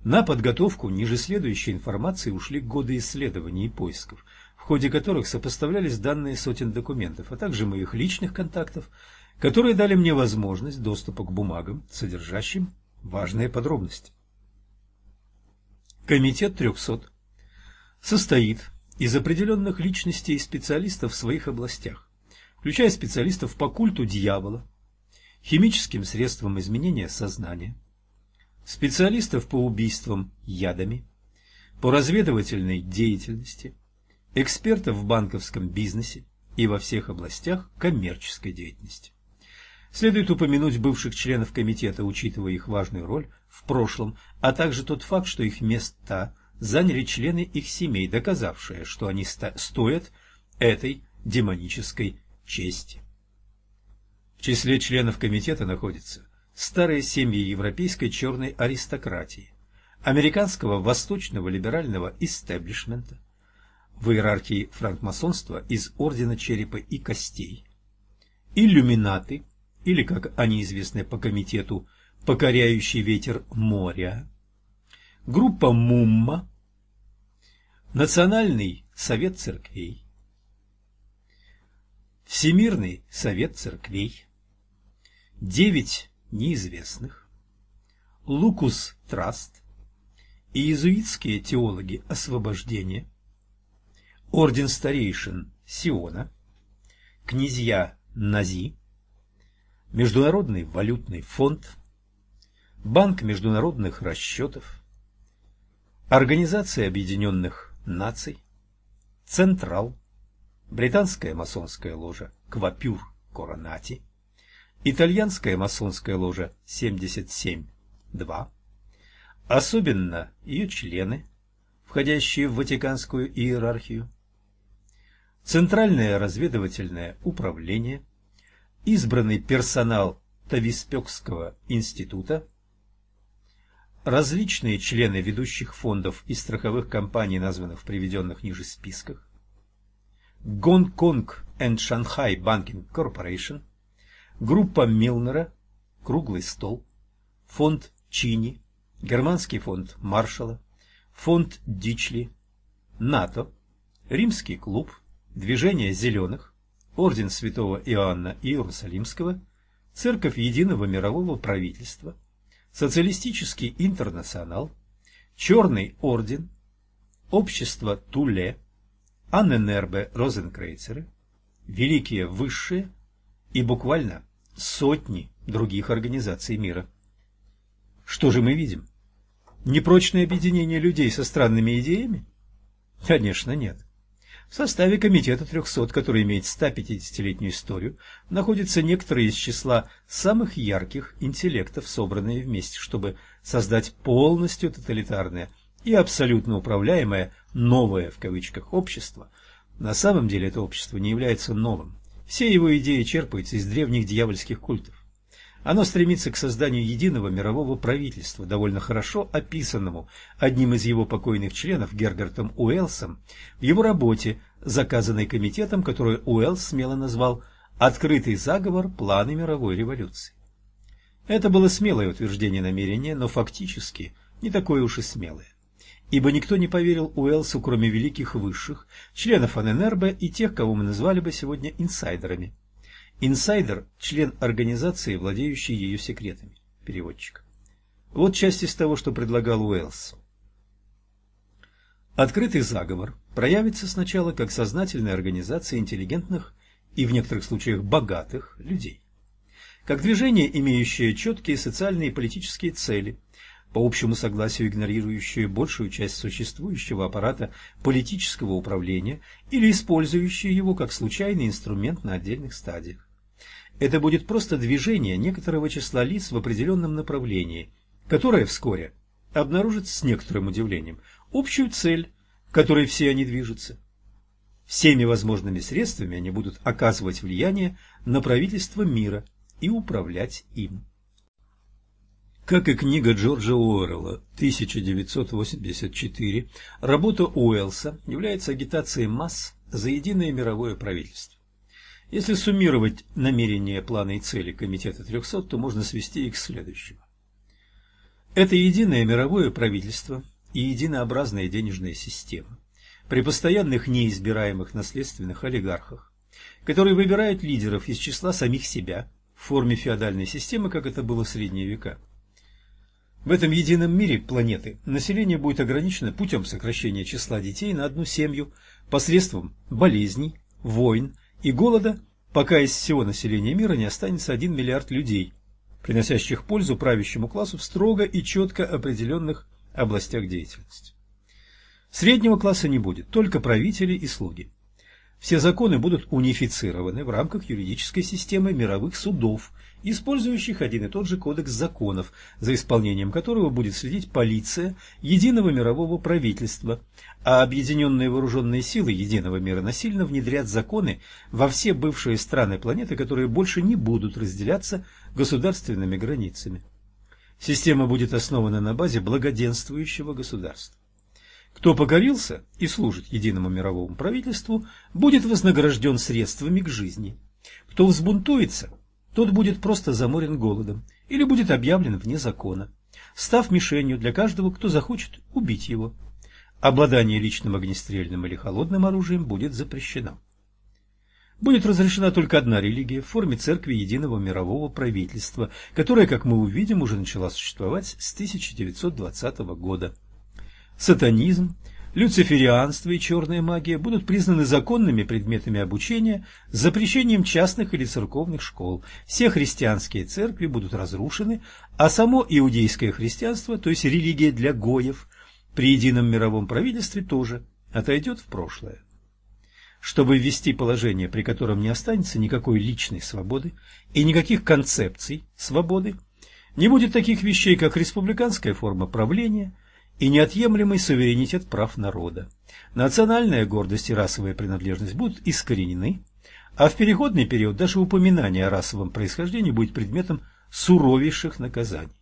На подготовку ниже следующей информации ушли годы исследований и поисков, в ходе которых сопоставлялись данные сотен документов, а также моих личных контактов, которые дали мне возможность доступа к бумагам, содержащим важные подробности. Комитет 300 состоит из определенных личностей и специалистов в своих областях, включая специалистов по культу дьявола, химическим средствам изменения сознания, специалистов по убийствам ядами, по разведывательной деятельности, экспертов в банковском бизнесе и во всех областях коммерческой деятельности. Следует упомянуть бывших членов комитета, учитывая их важную роль в прошлом, а также тот факт, что их места – заняли члены их семей, доказавшие, что они стоят этой демонической чести. В числе членов комитета находятся старые семьи европейской черной аристократии, американского восточного либерального истеблишмента, в иерархии франкмасонства из Ордена Черепа и Костей, иллюминаты, или, как они известны по комитету, покоряющий ветер моря, группа Мумма, Национальный совет церквей, Всемирный совет церквей, девять неизвестных, Лукус Траст, иезуитские теологи освобождения, орден старейшин Сиона, князья Нази, Международный валютный фонд, Банк международных расчетов, Организация Объединенных Наций, Централ, Британская масонская ложа Квапюр Коронати, Итальянская масонская ложа 77-2, особенно ее члены, входящие в Ватиканскую иерархию, Центральное разведывательное управление, избранный персонал Тависпекского института, различные члены ведущих фондов и страховых компаний, названных в приведенных ниже списках, Гонконг and Shanghai Banking Corporation, группа Милнера, Круглый стол, фонд Чини, Германский фонд Маршалла, фонд Дичли, НАТО, Римский клуб, Движение зеленых, Орден Святого Иоанна Иерусалимского, Церковь Единого Мирового Правительства, Социалистический интернационал, Черный орден, общество Туле, Анненербе Розенкрейцеры, великие высшие и буквально сотни других организаций мира. Что же мы видим? Непрочное объединение людей со странными идеями? Конечно, нет. В составе комитета 300, который имеет 150-летнюю историю, находятся некоторые из числа самых ярких интеллектов, собранные вместе, чтобы создать полностью тоталитарное и абсолютно управляемое «новое» в кавычках общество. На самом деле это общество не является новым. Все его идеи черпаются из древних дьявольских культов. Оно стремится к созданию единого мирового правительства, довольно хорошо описанному одним из его покойных членов Гербертом Уэллсом в его работе, заказанной комитетом, которую Уэллс смело назвал «Открытый заговор. Планы мировой революции». Это было смелое утверждение намерения, но фактически не такое уж и смелое. Ибо никто не поверил Уэллсу, кроме великих высших, членов ННРБ и тех, кого мы назвали бы сегодня инсайдерами. Инсайдер – член организации, владеющий ее секретами. Переводчик. Вот часть из того, что предлагал Уэллс. Открытый заговор проявится сначала как сознательная организация интеллигентных и в некоторых случаях богатых людей. Как движение, имеющее четкие социальные и политические цели, по общему согласию игнорирующее большую часть существующего аппарата политического управления или использующее его как случайный инструмент на отдельных стадиях. Это будет просто движение некоторого числа лиц в определенном направлении, которое вскоре обнаружит с некоторым удивлением общую цель, к которой все они движутся. Всеми возможными средствами они будут оказывать влияние на правительство мира и управлять им. Как и книга Джорджа Уоррелла 1984, работа Уэллса является агитацией масс за единое мировое правительство. Если суммировать намерения, планы и цели Комитета 300, то можно свести их к следующему. Это единое мировое правительство и единообразная денежная система при постоянных неизбираемых наследственных олигархах, которые выбирают лидеров из числа самих себя в форме феодальной системы, как это было в средние века. В этом едином мире планеты население будет ограничено путем сокращения числа детей на одну семью посредством болезней, войн, и голода, пока из всего населения мира не останется 1 миллиард людей, приносящих пользу правящему классу в строго и четко определенных областях деятельности. Среднего класса не будет, только правители и слуги. Все законы будут унифицированы в рамках юридической системы мировых судов, использующих один и тот же кодекс законов, за исполнением которого будет следить полиция единого мирового правительства, а объединенные вооруженные силы единого мира насильно внедрят законы во все бывшие страны планеты, которые больше не будут разделяться государственными границами. Система будет основана на базе благоденствующего государства. Кто покорился и служит единому мировому правительству, будет вознагражден средствами к жизни. Кто взбунтуется, тот будет просто заморен голодом или будет объявлен вне закона, став мишенью для каждого, кто захочет убить его. Обладание личным огнестрельным или холодным оружием будет запрещено. Будет разрешена только одна религия в форме церкви единого мирового правительства, которая, как мы увидим, уже начала существовать с 1920 года. Сатанизм, люциферианство и черная магия будут признаны законными предметами обучения с запрещением частных или церковных школ. Все христианские церкви будут разрушены, а само иудейское христианство, то есть религия для гоев, при едином мировом правительстве тоже отойдет в прошлое. Чтобы ввести положение, при котором не останется никакой личной свободы и никаких концепций свободы, не будет таких вещей, как республиканская форма правления – и неотъемлемый суверенитет прав народа. Национальная гордость и расовая принадлежность будут искоренены, а в переходный период даже упоминание о расовом происхождении будет предметом суровейших наказаний.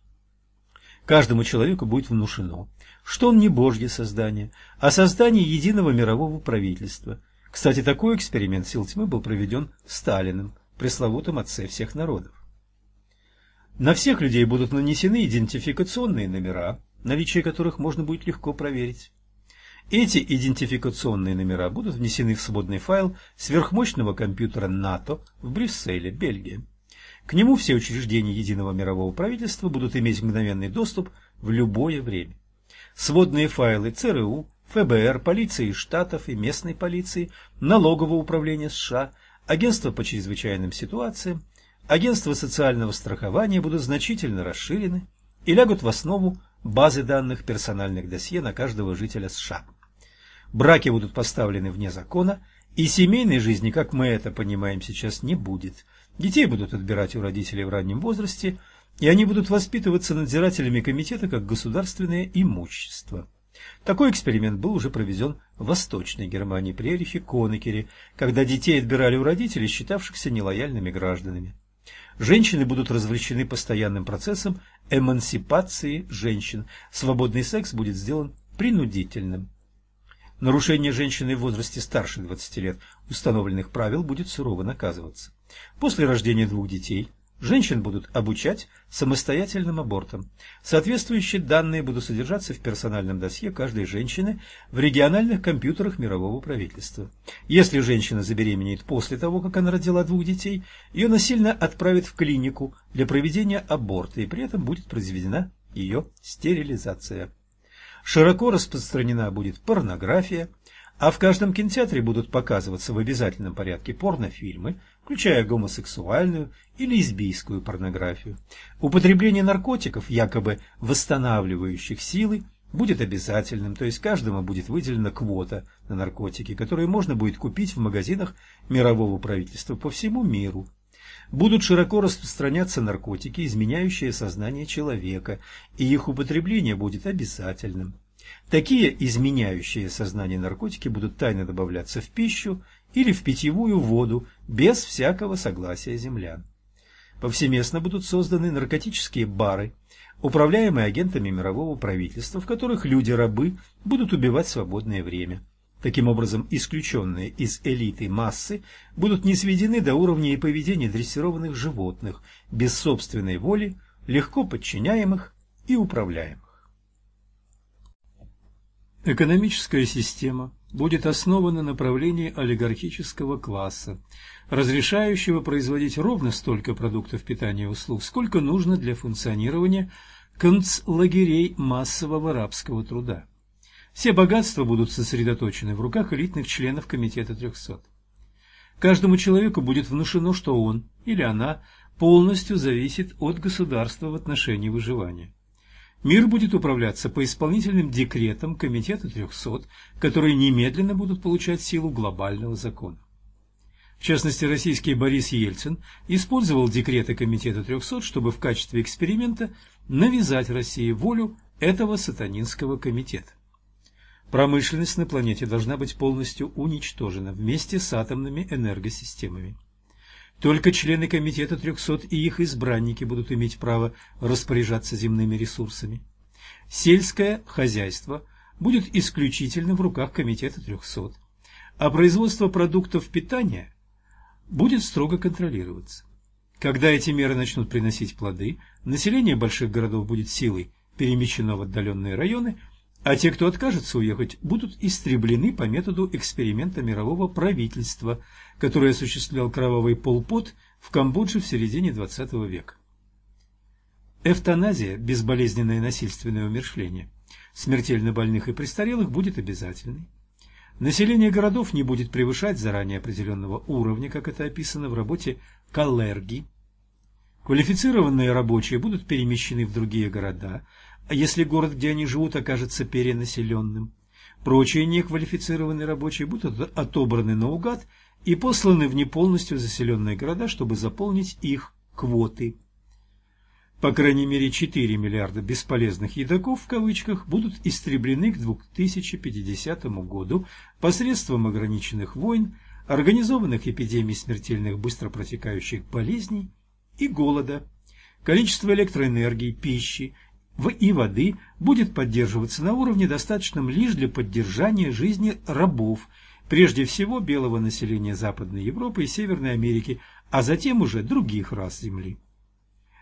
Каждому человеку будет внушено, что он не Божье создание, а создание единого мирового правительства. Кстати, такой эксперимент сил тьмы был проведен Сталиным, пресловутым отце всех народов. На всех людей будут нанесены идентификационные номера, наличие которых можно будет легко проверить. Эти идентификационные номера будут внесены в свободный файл сверхмощного компьютера НАТО в Брюсселе, Бельгия. К нему все учреждения единого мирового правительства будут иметь мгновенный доступ в любое время. Сводные файлы ЦРУ, ФБР, полиции штатов и местной полиции, налогового управления США, агентство по чрезвычайным ситуациям, агентство социального страхования будут значительно расширены и лягут в основу базы данных персональных досье на каждого жителя США. Браки будут поставлены вне закона, и семейной жизни, как мы это понимаем сейчас, не будет. Детей будут отбирать у родителей в раннем возрасте, и они будут воспитываться надзирателями комитета как государственное имущество. Такой эксперимент был уже проведен в Восточной Германии при Эрихе Конекере, когда детей отбирали у родителей, считавшихся нелояльными гражданами. Женщины будут развлечены постоянным процессом эмансипации женщин. Свободный секс будет сделан принудительным. Нарушение женщины в возрасте старше 20 лет установленных правил будет сурово наказываться. После рождения двух детей женщин будут обучать самостоятельным абортам. Соответствующие данные будут содержаться в персональном досье каждой женщины в региональных компьютерах мирового правительства. Если женщина забеременеет после того, как она родила двух детей, ее насильно отправят в клинику для проведения аборта, и при этом будет произведена ее стерилизация. Широко распространена будет порнография, а в каждом кинотеатре будут показываться в обязательном порядке порнофильмы, включая гомосексуальную и лесбийскую порнографию. Употребление наркотиков, якобы восстанавливающих силы, будет обязательным, то есть каждому будет выделена квота на наркотики, которые можно будет купить в магазинах мирового правительства по всему миру. Будут широко распространяться наркотики, изменяющие сознание человека, и их употребление будет обязательным. Такие изменяющие сознание наркотики будут тайно добавляться в пищу или в питьевую воду без всякого согласия землян. Повсеместно будут созданы наркотические бары, управляемые агентами мирового правительства, в которых люди-рабы будут убивать свободное время. Таким образом, исключенные из элиты массы будут не сведены до уровня и поведения дрессированных животных, без собственной воли, легко подчиняемых и управляемых. Экономическая система будет основана на правлении олигархического класса, разрешающего производить ровно столько продуктов питания и услуг, сколько нужно для функционирования концлагерей массового рабского труда. Все богатства будут сосредоточены в руках элитных членов Комитета 300. Каждому человеку будет внушено, что он или она полностью зависит от государства в отношении выживания. Мир будет управляться по исполнительным декретам Комитета 300, которые немедленно будут получать силу глобального закона. В частности, российский Борис Ельцин использовал декреты Комитета 300, чтобы в качестве эксперимента навязать России волю этого сатанинского комитета. Промышленность на планете должна быть полностью уничтожена вместе с атомными энергосистемами. Только члены Комитета 300 и их избранники будут иметь право распоряжаться земными ресурсами. Сельское хозяйство будет исключительно в руках Комитета 300, а производство продуктов питания будет строго контролироваться. Когда эти меры начнут приносить плоды, население больших городов будет силой перемещено в отдаленные районы – а те, кто откажется уехать, будут истреблены по методу эксперимента мирового правительства, который осуществлял кровавый полпот в Камбодже в середине XX века. Эвтаназия, безболезненное насильственное умершление, смертельно больных и престарелых будет обязательной. Население городов не будет превышать заранее определенного уровня, как это описано в работе Каллерги. Квалифицированные рабочие будут перемещены в другие города, а если город, где они живут, окажется перенаселенным. Прочие неквалифицированные рабочие будут отобраны наугад и посланы в неполностью заселенные города, чтобы заполнить их квоты. По крайней мере 4 миллиарда бесполезных едоков в кавычках будут истреблены к 2050 году посредством ограниченных войн, организованных эпидемий смертельных быстро протекающих болезней и голода. Количество электроэнергии, пищи и воды будет поддерживаться на уровне, достаточном лишь для поддержания жизни рабов, прежде всего белого населения Западной Европы и Северной Америки, а затем уже других рас Земли.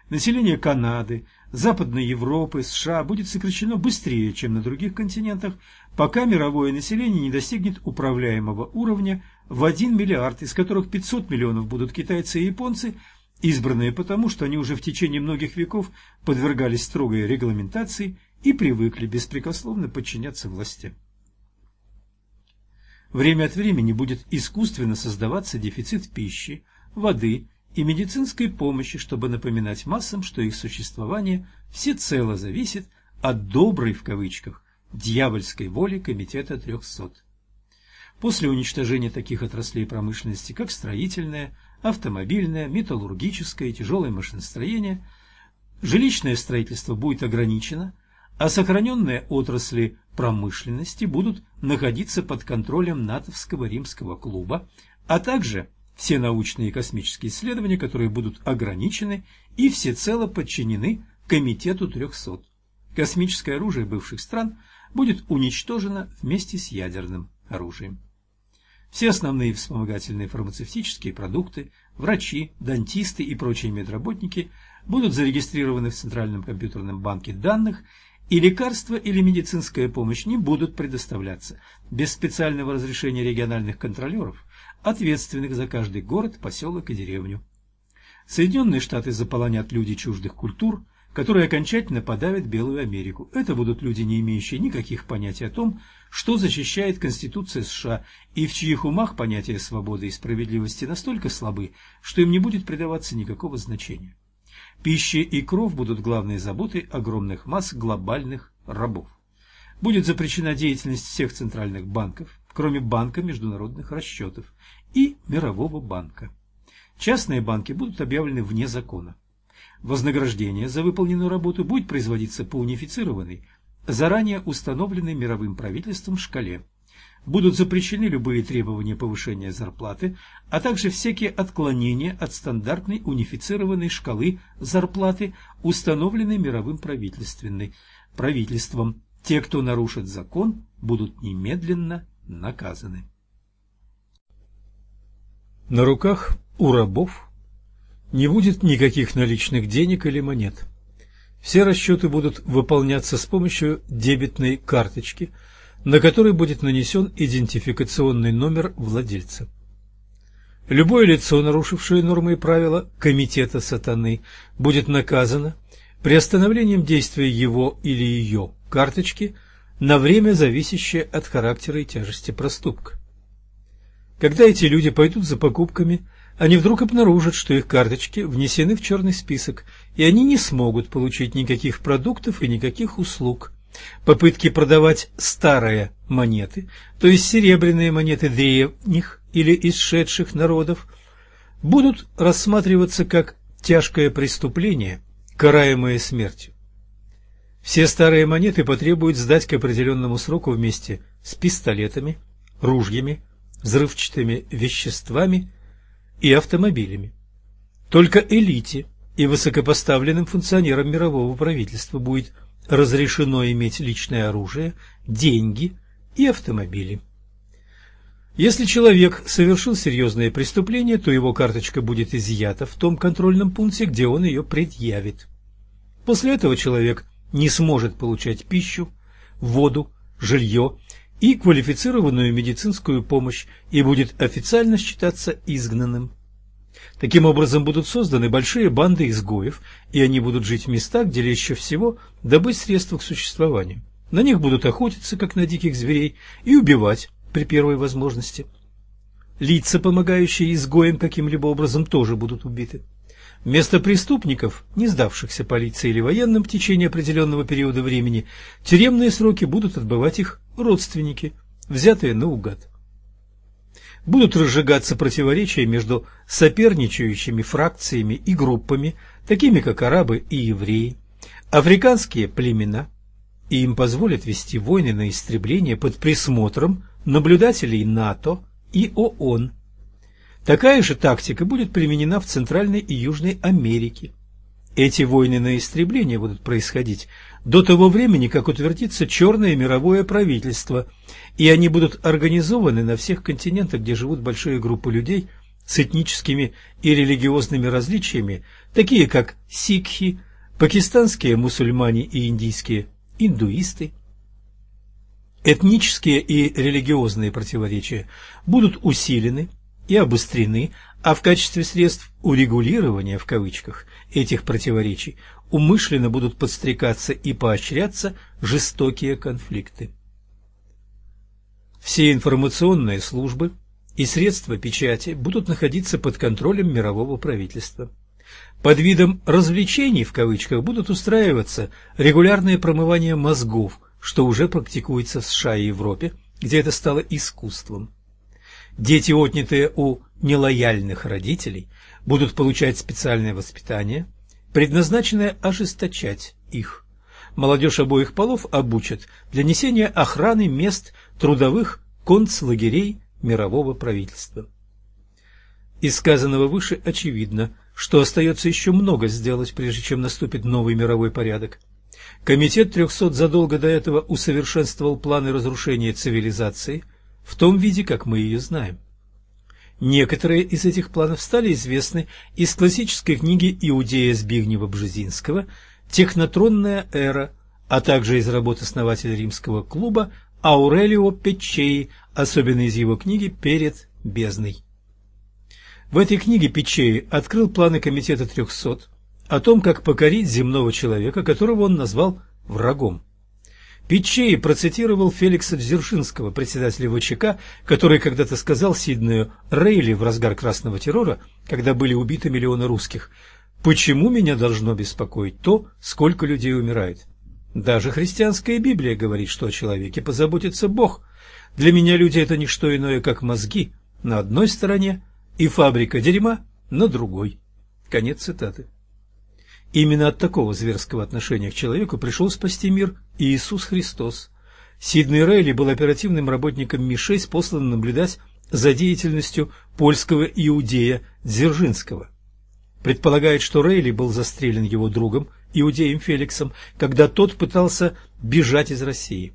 Население Канады, Западной Европы, США будет сокращено быстрее, чем на других континентах, пока мировое население не достигнет управляемого уровня в 1 миллиард, из которых 500 миллионов будут китайцы и японцы – избранные потому, что они уже в течение многих веков подвергались строгой регламентации и привыкли беспрекословно подчиняться властям. время от времени будет искусственно создаваться дефицит пищи, воды и медицинской помощи, чтобы напоминать массам, что их существование всецело зависит от «доброй» в кавычках дьявольской воли Комитета 300. После уничтожения таких отраслей промышленности, как строительная, автомобильная, металлургическая и тяжелое машиностроение, жилищное строительство будет ограничено, а сохраненные отрасли промышленности будут находиться под контролем НАТОвского римского клуба, а также все научные и космические исследования, которые будут ограничены и всецело подчинены Комитету 300. Космическое оружие бывших стран будет уничтожено вместе с ядерным оружием. Все основные вспомогательные фармацевтические продукты, врачи, дантисты и прочие медработники будут зарегистрированы в Центральном компьютерном банке данных, и лекарства или медицинская помощь не будут предоставляться без специального разрешения региональных контролеров, ответственных за каждый город, поселок и деревню. Соединенные Штаты заполонят люди чуждых культур, которые окончательно подавят Белую Америку. Это будут люди, не имеющие никаких понятий о том, что защищает Конституция США, и в чьих умах понятия свободы и справедливости настолько слабы, что им не будет придаваться никакого значения. Пища и кров будут главной заботой огромных масс глобальных рабов. Будет запрещена деятельность всех центральных банков, кроме Банка международных расчетов и Мирового банка. Частные банки будут объявлены вне закона. Вознаграждение за выполненную работу будет производиться по унифицированной, заранее установленной мировым правительством шкале. Будут запрещены любые требования повышения зарплаты, а также всякие отклонения от стандартной унифицированной шкалы зарплаты, установленной мировым правительственной правительством. Те, кто нарушит закон, будут немедленно наказаны. На руках у рабов не будет никаких наличных денег или монет. Все расчеты будут выполняться с помощью дебетной карточки, на которой будет нанесен идентификационный номер владельца. Любое лицо, нарушившее нормы и правила комитета сатаны, будет наказано приостановлением действия его или ее карточки на время, зависящее от характера и тяжести проступка. Когда эти люди пойдут за покупками, они вдруг обнаружат, что их карточки внесены в черный список, и они не смогут получить никаких продуктов и никаких услуг. Попытки продавать старые монеты, то есть серебряные монеты древних или исшедших народов, будут рассматриваться как тяжкое преступление, караемое смертью. Все старые монеты потребуют сдать к определенному сроку вместе с пистолетами, ружьями, взрывчатыми веществами и автомобилями. Только элите и высокопоставленным функционерам мирового правительства будет разрешено иметь личное оружие, деньги и автомобили. Если человек совершил серьезное преступление, то его карточка будет изъята в том контрольном пункте, где он ее предъявит. После этого человек не сможет получать пищу, воду, жилье и квалифицированную медицинскую помощь и будет официально считаться изгнанным. Таким образом будут созданы большие банды изгоев, и они будут жить в местах, где легче всего добыть средства к существованию. На них будут охотиться, как на диких зверей, и убивать при первой возможности. Лица, помогающие изгоям каким-либо образом, тоже будут убиты. Вместо преступников, не сдавшихся полиции или военным в течение определенного периода времени, тюремные сроки будут отбывать их родственники, взятые наугад. Будут разжигаться противоречия между соперничающими фракциями и группами, такими как арабы и евреи, африканские племена, и им позволят вести войны на истребление под присмотром наблюдателей НАТО и ООН. Такая же тактика будет применена в Центральной и Южной Америке. Эти войны на истребление будут происходить до того времени, как утвердится черное мировое правительство, и они будут организованы на всех континентах, где живут большие группы людей с этническими и религиозными различиями, такие как сикхи, пакистанские мусульмане и индийские индуисты. Этнические и религиозные противоречия будут усилены и обострены, а в качестве средств «урегулирования» в кавычках этих противоречий умышленно будут подстрекаться и поощряться жестокие конфликты. Все информационные службы и средства печати будут находиться под контролем мирового правительства. Под видом «развлечений» в кавычках будут устраиваться регулярные промывания мозгов, что уже практикуется в США и Европе, где это стало искусством. Дети, отнятые у нелояльных родителей, будут получать специальное воспитание, предназначенное ожесточать их. Молодежь обоих полов обучат для несения охраны мест трудовых концлагерей мирового правительства. Из сказанного выше очевидно, что остается еще много сделать, прежде чем наступит новый мировой порядок. Комитет 300 задолго до этого усовершенствовал планы разрушения цивилизации в том виде, как мы ее знаем. Некоторые из этих планов стали известны из классической книги Иудея Збигнева-Бжезинского «Технотронная эра», а также из работ основателя римского клуба Аурелио Печчеи, особенно из его книги «Перед бездной». В этой книге Печчеи открыл планы Комитета 300 о том, как покорить земного человека, которого он назвал врагом. Печчеи процитировал Феликса Дзержинского, председателя ВЧК, который когда-то сказал Сиднею Рейли в разгар красного террора, когда были убиты миллионы русских, «Почему меня должно беспокоить то, сколько людей умирает? Даже христианская Библия говорит, что о человеке позаботится Бог. Для меня люди – это не что иное, как мозги на одной стороне и фабрика дерьма на другой». Конец цитаты. Именно от такого зверского отношения к человеку пришел спасти мир Иисус Христос. Сиднey Рейли был оперативным работником Ми-6, посланным наблюдать за деятельностью польского иудея Дзержинского. Предполагает, что Рейли был застрелен его другом, иудеем Феликсом, когда тот пытался бежать из России.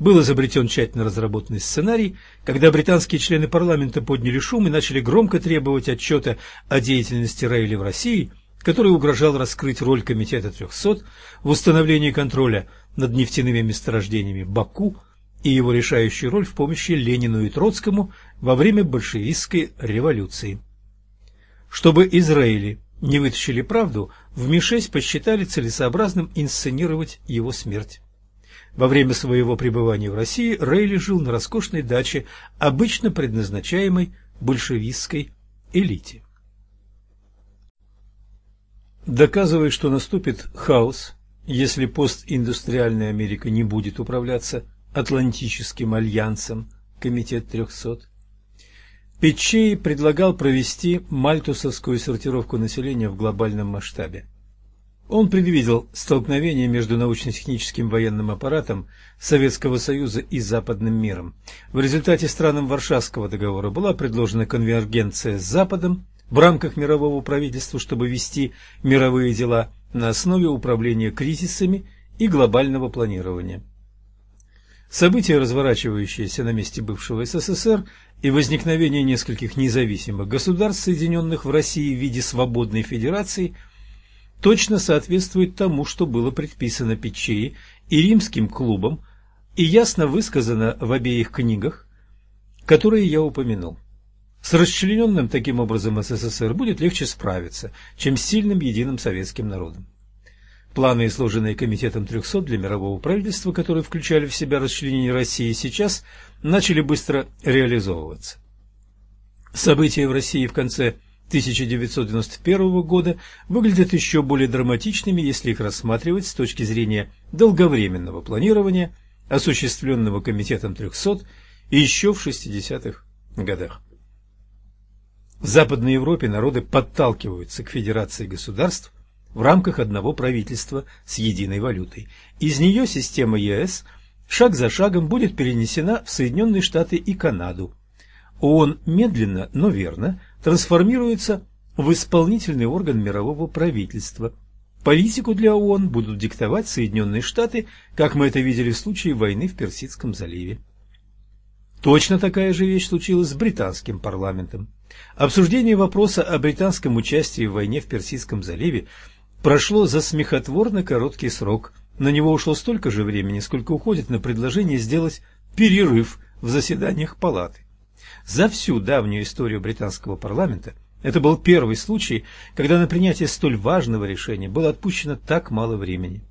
Был изобретен тщательно разработанный сценарий, когда британские члены парламента подняли шум и начали громко требовать отчета о деятельности Рейли в России – который угрожал раскрыть роль Комитета 300 в установлении контроля над нефтяными месторождениями Баку и его решающую роль в помощи Ленину и Троцкому во время большевистской революции. Чтобы Израили не вытащили правду, в Ми-6 посчитали целесообразным инсценировать его смерть. Во время своего пребывания в России Рейли жил на роскошной даче, обычно предназначаемой большевистской элите. Доказывая, что наступит хаос, если постиндустриальная Америка не будет управляться Атлантическим альянсом, Комитет 300, Печей предлагал провести мальтусовскую сортировку населения в глобальном масштабе. Он предвидел столкновение между научно-техническим военным аппаратом Советского Союза и западным миром. В результате странам Варшавского договора была предложена конвергенция с Западом, в рамках мирового правительства, чтобы вести мировые дела на основе управления кризисами и глобального планирования. События, разворачивающиеся на месте бывшего СССР и возникновение нескольких независимых государств, соединенных в России в виде свободной федерации, точно соответствуют тому, что было предписано Печеи и римским клубам и ясно высказано в обеих книгах, которые я упомянул. С расчлененным таким образом СССР будет легче справиться, чем с сильным единым советским народом. Планы, сложенные Комитетом 300 для мирового правительства, которые включали в себя расчленение России, сейчас начали быстро реализовываться. События в России в конце 1991 года выглядят еще более драматичными, если их рассматривать с точки зрения долговременного планирования, осуществленного Комитетом 300 еще в 60-х годах. В Западной Европе народы подталкиваются к федерации государств в рамках одного правительства с единой валютой. Из нее система ЕС шаг за шагом будет перенесена в Соединенные Штаты и Канаду. ООН медленно, но верно трансформируется в исполнительный орган мирового правительства. Политику для ООН будут диктовать Соединенные Штаты, как мы это видели в случае войны в Персидском заливе. Точно такая же вещь случилась с британским парламентом. Обсуждение вопроса о британском участии в войне в Персидском заливе прошло за смехотворно короткий срок. На него ушло столько же времени, сколько уходит на предложение сделать перерыв в заседаниях палаты. За всю давнюю историю британского парламента это был первый случай, когда на принятие столь важного решения было отпущено так мало времени.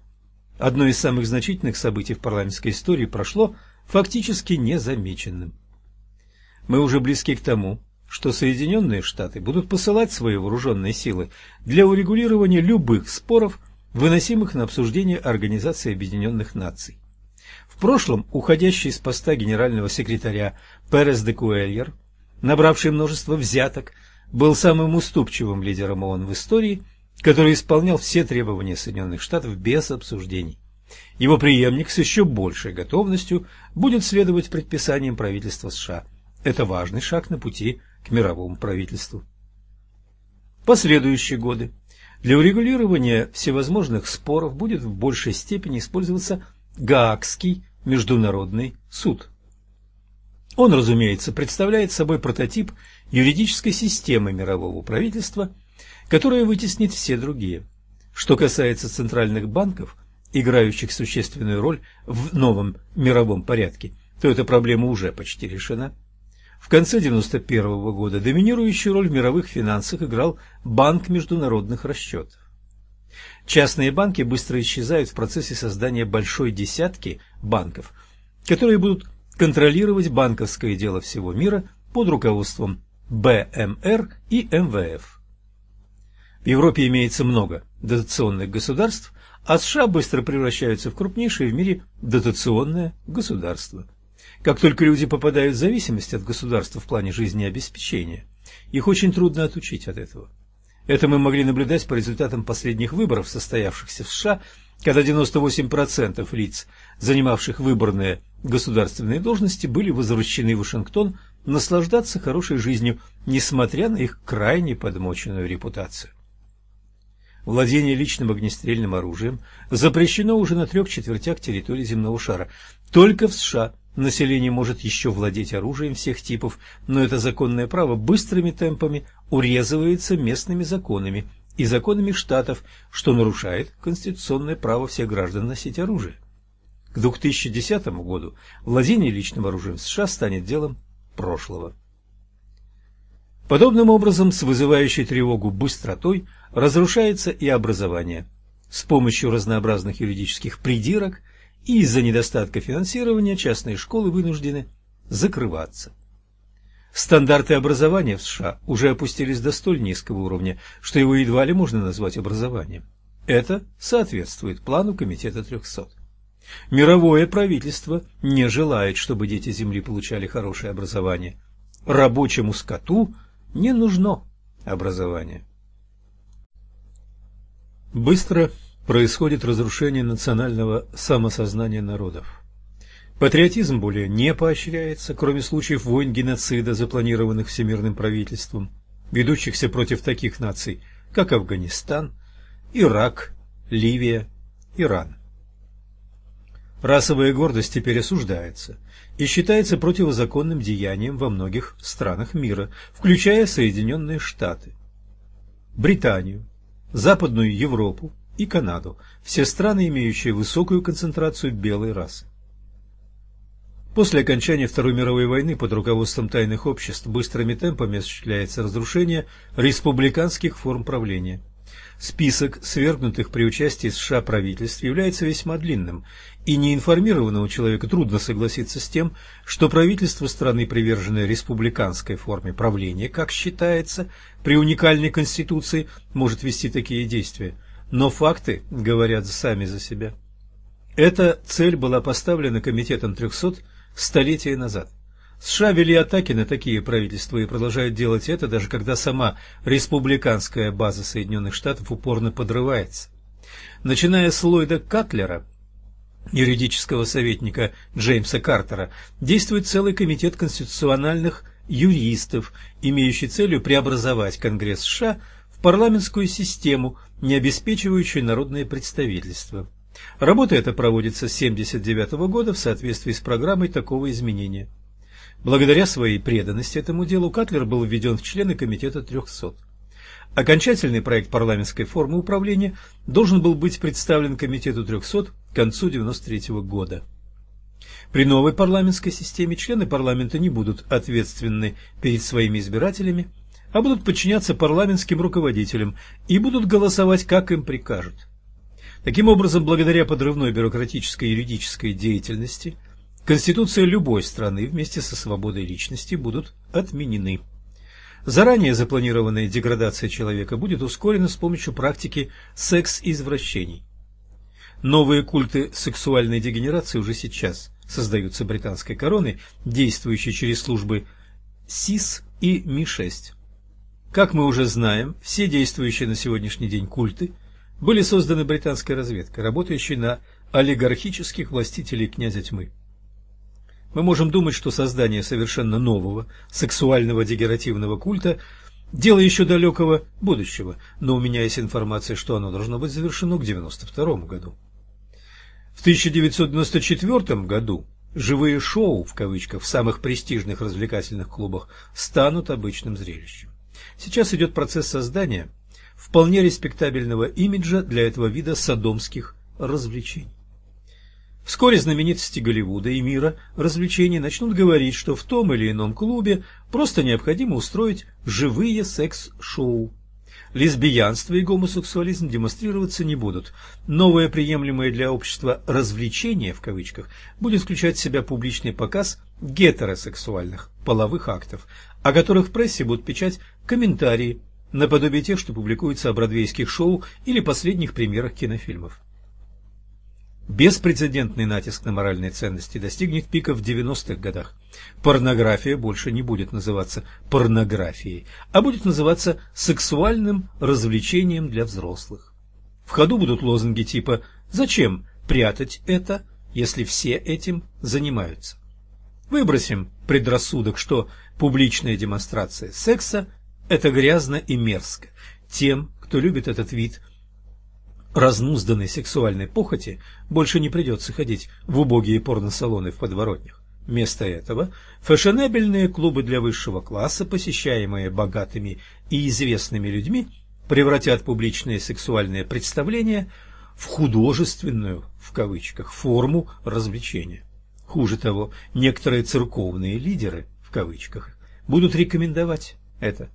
Одно из самых значительных событий в парламентской истории прошло фактически незамеченным. Мы уже близки к тому, что Соединенные Штаты будут посылать свои вооруженные силы для урегулирования любых споров, выносимых на обсуждение Организации Объединенных Наций. В прошлом уходящий с поста генерального секретаря Перес де Куэльер, набравший множество взяток, был самым уступчивым лидером ООН в истории, который исполнял все требования Соединенных Штатов без обсуждений. Его преемник с еще большей готовностью будет следовать предписаниям правительства США. Это важный шаг на пути к мировому правительству. Последующие годы для урегулирования всевозможных споров будет в большей степени использоваться Гаагский международный суд. Он, разумеется, представляет собой прототип юридической системы мирового правительства, которая вытеснит все другие. Что касается центральных банков, играющих существенную роль в новом мировом порядке, то эта проблема уже почти решена. В конце 1991 года доминирующую роль в мировых финансах играл Банк международных расчетов. Частные банки быстро исчезают в процессе создания большой десятки банков, которые будут контролировать банковское дело всего мира под руководством БМР и МВФ. В Европе имеется много дотационных государств, а США быстро превращаются в крупнейшее в мире дотационное государство. Как только люди попадают в зависимость от государства в плане жизнеобеспечения, их очень трудно отучить от этого. Это мы могли наблюдать по результатам последних выборов, состоявшихся в США, когда 98% лиц, занимавших выборные государственные должности, были возвращены в Вашингтон наслаждаться хорошей жизнью, несмотря на их крайне подмоченную репутацию. Владение личным огнестрельным оружием запрещено уже на трех четвертях территории земного шара. Только в США население может еще владеть оружием всех типов, но это законное право быстрыми темпами урезывается местными законами и законами штатов, что нарушает конституционное право всех граждан носить оружие. К 2010 году владение личным оружием в США станет делом прошлого. Подобным образом, с вызывающей тревогу быстротой, разрушается и образование. С помощью разнообразных юридических придирок из-за недостатка финансирования частные школы вынуждены закрываться. Стандарты образования в США уже опустились до столь низкого уровня, что его едва ли можно назвать образованием. Это соответствует плану Комитета 300. Мировое правительство не желает, чтобы дети Земли получали хорошее образование. Рабочему скоту не нужно образование. Быстро происходит разрушение национального самосознания народов. Патриотизм более не поощряется, кроме случаев войн геноцида, запланированных всемирным правительством, ведущихся против таких наций, как Афганистан, Ирак, Ливия, Иран. Расовая гордость теперь осуждается и считается противозаконным деянием во многих странах мира, включая Соединенные Штаты, Британию, Западную Европу и Канаду, все страны, имеющие высокую концентрацию белой расы. После окончания Второй мировой войны под руководством тайных обществ быстрыми темпами осуществляется разрушение республиканских форм правления – Список свергнутых при участии США правительств является весьма длинным, и неинформированному человеку трудно согласиться с тем, что правительство страны, приверженное республиканской форме правления, как считается, при уникальной конституции, может вести такие действия. Но факты говорят сами за себя. Эта цель была поставлена Комитетом 300 столетия назад. США вели атаки на такие правительства и продолжают делать это, даже когда сама республиканская база Соединенных Штатов упорно подрывается. Начиная с Ллойда Катлера, юридического советника Джеймса Картера, действует целый комитет конституциональных юристов, имеющий целью преобразовать Конгресс США в парламентскую систему, не обеспечивающую народное представительство. Работа эта проводится с 1979 года в соответствии с программой такого изменения. Благодаря своей преданности этому делу Катлер был введен в члены Комитета 300. Окончательный проект парламентской формы управления должен был быть представлен Комитету 300 к концу 1993 года. При новой парламентской системе члены парламента не будут ответственны перед своими избирателями, а будут подчиняться парламентским руководителям и будут голосовать, как им прикажут. Таким образом, благодаря подрывной бюрократической и юридической деятельности – Конституция любой страны вместе со свободой личности будут отменены. Заранее запланированная деградация человека будет ускорена с помощью практики секс-извращений. Новые культы сексуальной дегенерации уже сейчас создаются британской короной, действующей через службы СИС и Ми-6. Как мы уже знаем, все действующие на сегодняшний день культы были созданы британской разведкой, работающей на олигархических властителей князя тьмы. Мы можем думать, что создание совершенно нового сексуального дегеративного культа – дело еще далекого будущего, но у меня есть информация, что оно должно быть завершено к 92 году. В 1994 году «живые шоу» в кавычках в самых престижных развлекательных клубах станут обычным зрелищем. Сейчас идет процесс создания вполне респектабельного имиджа для этого вида садомских развлечений. Вскоре знаменитости Голливуда и мира развлечений начнут говорить, что в том или ином клубе просто необходимо устроить живые секс-шоу. Лесбиянство и гомосексуализм демонстрироваться не будут. Новое приемлемое для общества «развлечение» в кавычках будет включать в себя публичный показ гетеросексуальных половых актов, о которых в прессе будут печать комментарии, наподобие тех, что публикуются о бродвейских шоу или последних премьерах кинофильмов. Беспрецедентный натиск на моральные ценности достигнет пика в 90-х годах. Порнография больше не будет называться порнографией, а будет называться сексуальным развлечением для взрослых. В ходу будут лозунги типа «Зачем прятать это, если все этим занимаются?» Выбросим предрассудок, что публичная демонстрация секса – это грязно и мерзко. Тем, кто любит этот вид – разнузданной сексуальной похоти больше не придется ходить в убогие порносалоны в подворотнях. Вместо этого фешенебельные клубы для высшего класса, посещаемые богатыми и известными людьми, превратят публичные сексуальные представления в художественную, в кавычках, форму развлечения. Хуже того, некоторые церковные лидеры, в кавычках, будут рекомендовать это.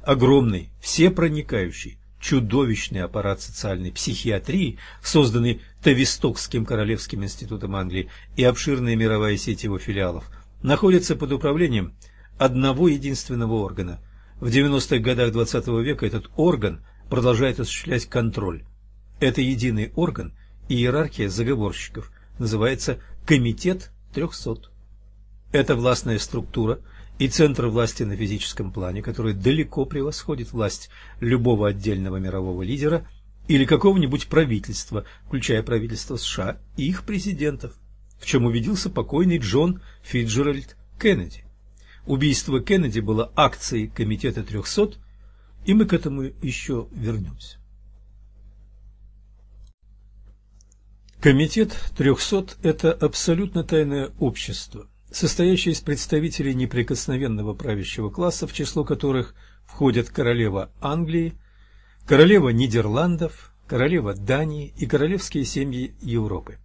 Огромный, всепроникающий, чудовищный аппарат социальной психиатрии, созданный Тавистокским Королевским институтом Англии и обширная мировая сеть его филиалов, находятся под управлением одного единственного органа. В 90-х годах XX -го века этот орган продолжает осуществлять контроль. Это единый орган и иерархия заговорщиков, называется Комитет 300. Эта властная структура – и центр власти на физическом плане, который далеко превосходит власть любого отдельного мирового лидера или какого-нибудь правительства, включая правительство США и их президентов, в чем убедился покойный Джон Фитджеральд Кеннеди. Убийство Кеннеди было акцией Комитета 300, и мы к этому еще вернемся. Комитет 300 – это абсолютно тайное общество, состоящая из представителей неприкосновенного правящего класса, в число которых входят королева Англии, королева Нидерландов, королева Дании и королевские семьи Европы.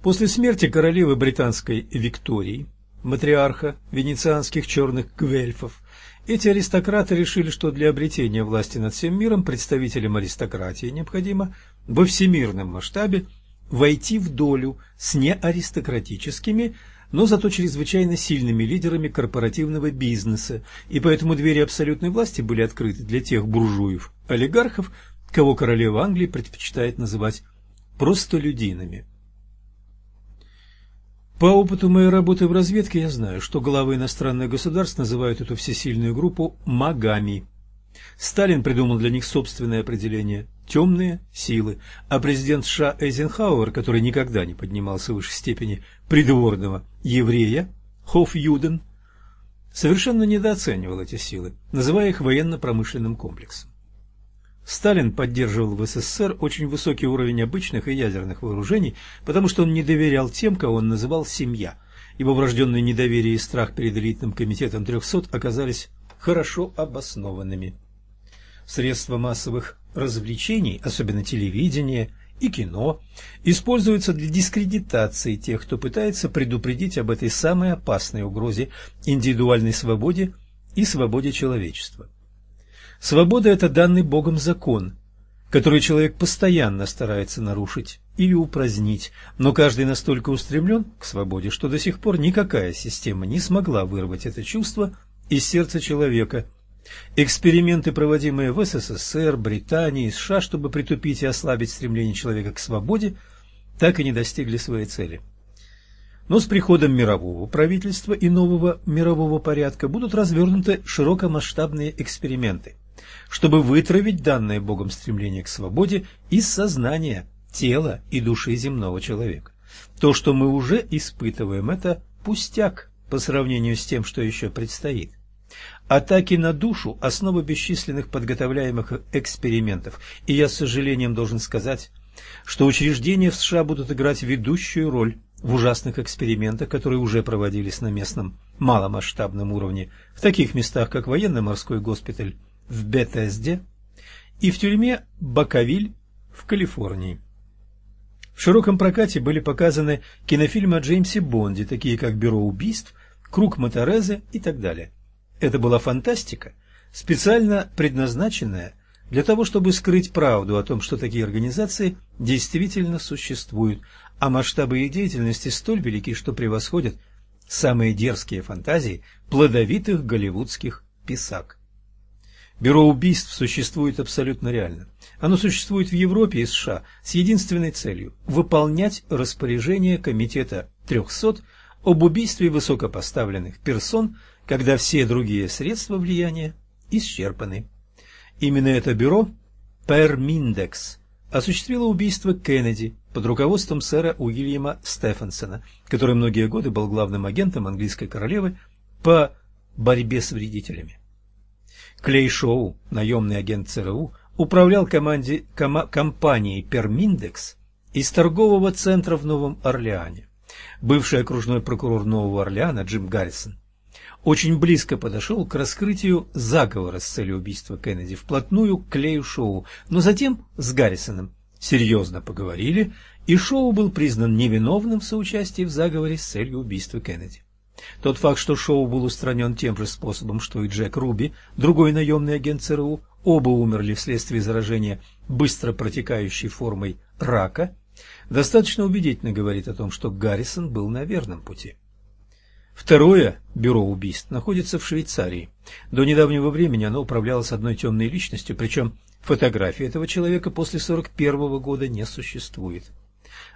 После смерти королевы британской Виктории, матриарха венецианских черных гвельфов, эти аристократы решили, что для обретения власти над всем миром представителям аристократии необходимо во всемирном масштабе войти в долю с неаристократическими но зато чрезвычайно сильными лидерами корпоративного бизнеса, и поэтому двери абсолютной власти были открыты для тех буржуев, олигархов, кого королева Англии предпочитает называть простолюдинами. По опыту моей работы в разведке я знаю, что главы иностранных государств называют эту всесильную группу «магами». Сталин придумал для них собственное определение темные силы, а президент США Эйзенхауэр, который никогда не поднимался выше степени придворного еврея, Хоф-Юден, совершенно недооценивал эти силы, называя их военно-промышленным комплексом. Сталин поддерживал в СССР очень высокий уровень обычных и ядерных вооружений, потому что он не доверял тем, кого он называл «семья», ибо врожденное недоверие и страх перед элитным комитетом 300 оказались хорошо обоснованными. Средства массовых развлечений, особенно телевидение и кино, используются для дискредитации тех, кто пытается предупредить об этой самой опасной угрозе индивидуальной свободе и свободе человечества. Свобода – это данный Богом закон, которые человек постоянно старается нарушить или упразднить, но каждый настолько устремлен к свободе, что до сих пор никакая система не смогла вырвать это чувство из сердца человека. Эксперименты, проводимые в СССР, Британии, США, чтобы притупить и ослабить стремление человека к свободе, так и не достигли своей цели. Но с приходом мирового правительства и нового мирового порядка будут развернуты широкомасштабные эксперименты, чтобы вытравить данное Богом стремление к свободе из сознания, тела и души земного человека. То, что мы уже испытываем, это пустяк по сравнению с тем, что еще предстоит. Атаки на душу – основа бесчисленных подготовляемых экспериментов, и я с сожалением должен сказать, что учреждения в США будут играть ведущую роль в ужасных экспериментах, которые уже проводились на местном маломасштабном уровне, в таких местах, как военно-морской госпиталь в БТСД и в тюрьме Баковиль в Калифорнии. В широком прокате были показаны кинофильмы о Джеймсе Бонде, такие как «Бюро убийств», «Круг Моторезы» и так далее. Это была фантастика, специально предназначенная для того, чтобы скрыть правду о том, что такие организации действительно существуют, а масштабы их деятельности столь велики, что превосходят самые дерзкие фантазии плодовитых голливудских писак. Бюро убийств существует абсолютно реально. Оно существует в Европе и США с единственной целью – выполнять распоряжение Комитета 300 об убийстве высокопоставленных персон, когда все другие средства влияния исчерпаны. Именно это бюро, Перминдекс, осуществило убийство Кеннеди под руководством сэра Уильяма Стефенсона, который многие годы был главным агентом английской королевы по борьбе с вредителями. Клей Шоу, наемный агент ЦРУ, управлял команде, кома, компанией Перминдекс из торгового центра в Новом Орлеане. Бывший окружной прокурор Нового Орлеана Джим Гаррисон очень близко подошел к раскрытию заговора с целью убийства Кеннеди вплотную к Клею Шоу, но затем с Гаррисоном серьезно поговорили, и Шоу был признан невиновным в соучастии в заговоре с целью убийства Кеннеди. Тот факт, что Шоу был устранен тем же способом, что и Джек Руби, другой наемный агент ЦРУ, оба умерли вследствие заражения быстро протекающей формой рака, достаточно убедительно говорит о том, что Гаррисон был на верном пути. Второе бюро убийств находится в Швейцарии. До недавнего времени оно управлялось одной темной личностью, причем фотографии этого человека после 1941 года не существует.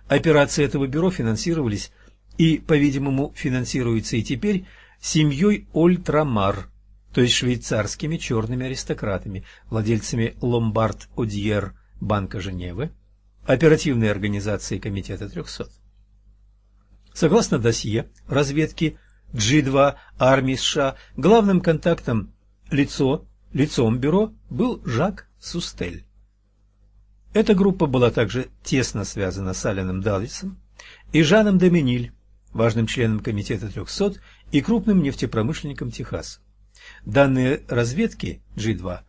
Операции этого бюро финансировались и, по-видимому, финансируются и теперь семьей Ольтрамар, то есть швейцарскими черными аристократами, владельцами Ломбард Одьер Банка Женевы, оперативной организации Комитета 300. Согласно досье разведки G2 армии США, главным контактом лицо, лицом бюро был Жак Сустель. Эта группа была также тесно связана с Аленом Даллисом и Жаном Доминиль, важным членом Комитета 300 и крупным нефтепромышленником Техаса. Данные разведки G2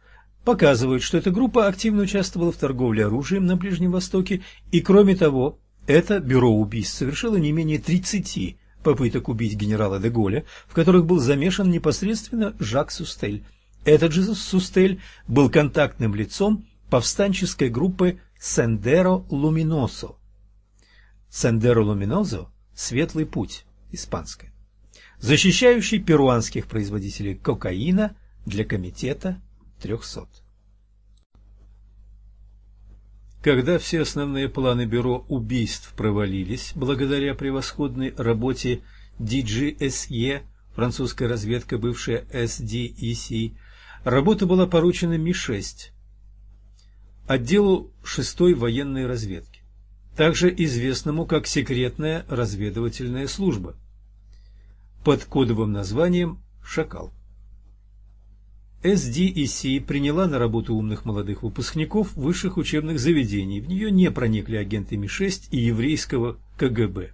показывают, что эта группа активно участвовала в торговле оружием на Ближнем Востоке, и кроме того, это бюро убийств совершило не менее 30 попыток убить генерала де Голля, в которых был замешан непосредственно Жак Сустель. Этот же Сустель был контактным лицом повстанческой группы Сендеро Луминосо. Сендеро Луминозо – светлый путь, испанское, защищающий перуанских производителей кокаина для комитета 300. Когда все основные планы бюро убийств провалились, благодаря превосходной работе DGSE, французская разведка, бывшая SDEC, работа была поручена Ми-6, отделу 6-й военной разведки, также известному как секретная разведывательная служба, под кодовым названием «Шакал». SDEC приняла на работу умных молодых выпускников высших учебных заведений. В нее не проникли агенты Ми-6 и еврейского КГБ.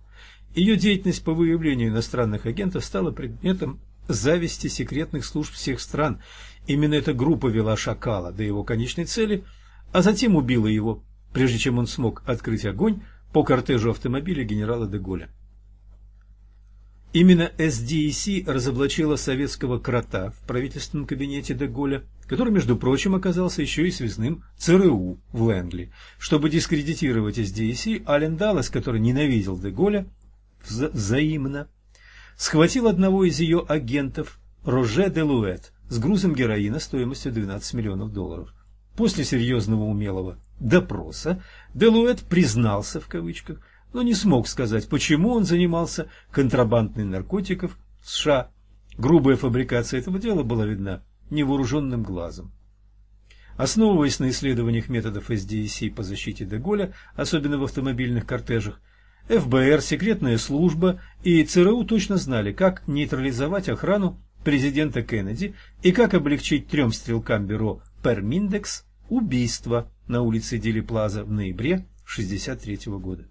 Ее деятельность по выявлению иностранных агентов стала предметом зависти секретных служб всех стран. Именно эта группа вела Шакала до его конечной цели, а затем убила его, прежде чем он смог открыть огонь по кортежу автомобиля генерала де Голля. Именно SDEC разоблачила советского крота в правительственном кабинете Деголя, который, между прочим, оказался еще и связным ЦРУ в Лэнгли. Чтобы дискредитировать SDEC, Ален Даллас, который ненавидел Деголя вза взаимно, схватил одного из ее агентов, Роже де Луэт, с грузом героина стоимостью 12 миллионов долларов. После серьезного умелого допроса Делуэт признался в кавычках, но не смог сказать, почему он занимался контрабандой наркотиков в США. Грубая фабрикация этого дела была видна невооруженным глазом. Основываясь на исследованиях методов SDEC по защите Деголя, особенно в автомобильных кортежах, ФБР, секретная служба и ЦРУ точно знали, как нейтрализовать охрану президента Кеннеди и как облегчить трем стрелкам бюро Перминдекс убийство на улице Дили Плаза в ноябре 1963 года.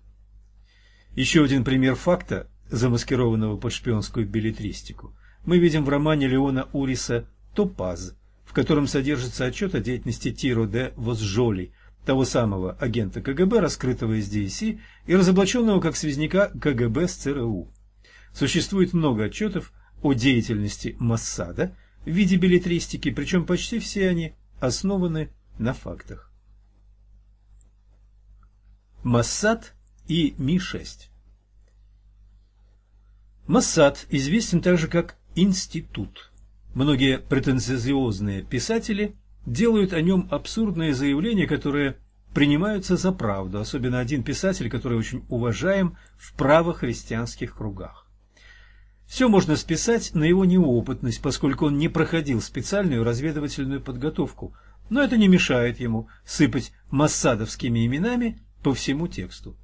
Еще один пример факта, замаскированного под шпионскую билетристику, мы видим в романе Леона Уриса «Топаз», в котором содержится отчет о деятельности Тиро де Возжоли, того самого агента КГБ, раскрытого из ДСИ и разоблаченного как связняка КГБ с ЦРУ. Существует много отчетов о деятельности Моссада в виде билетристики, причем почти все они основаны на фактах. Моссад и Ми-6. Моссад известен также как институт. Многие претенциозные писатели делают о нем абсурдные заявления, которые принимаются за правду, особенно один писатель, который очень уважаем в правохристианских кругах. Все можно списать на его неопытность, поскольку он не проходил специальную разведывательную подготовку, но это не мешает ему сыпать массадовскими именами по всему тексту.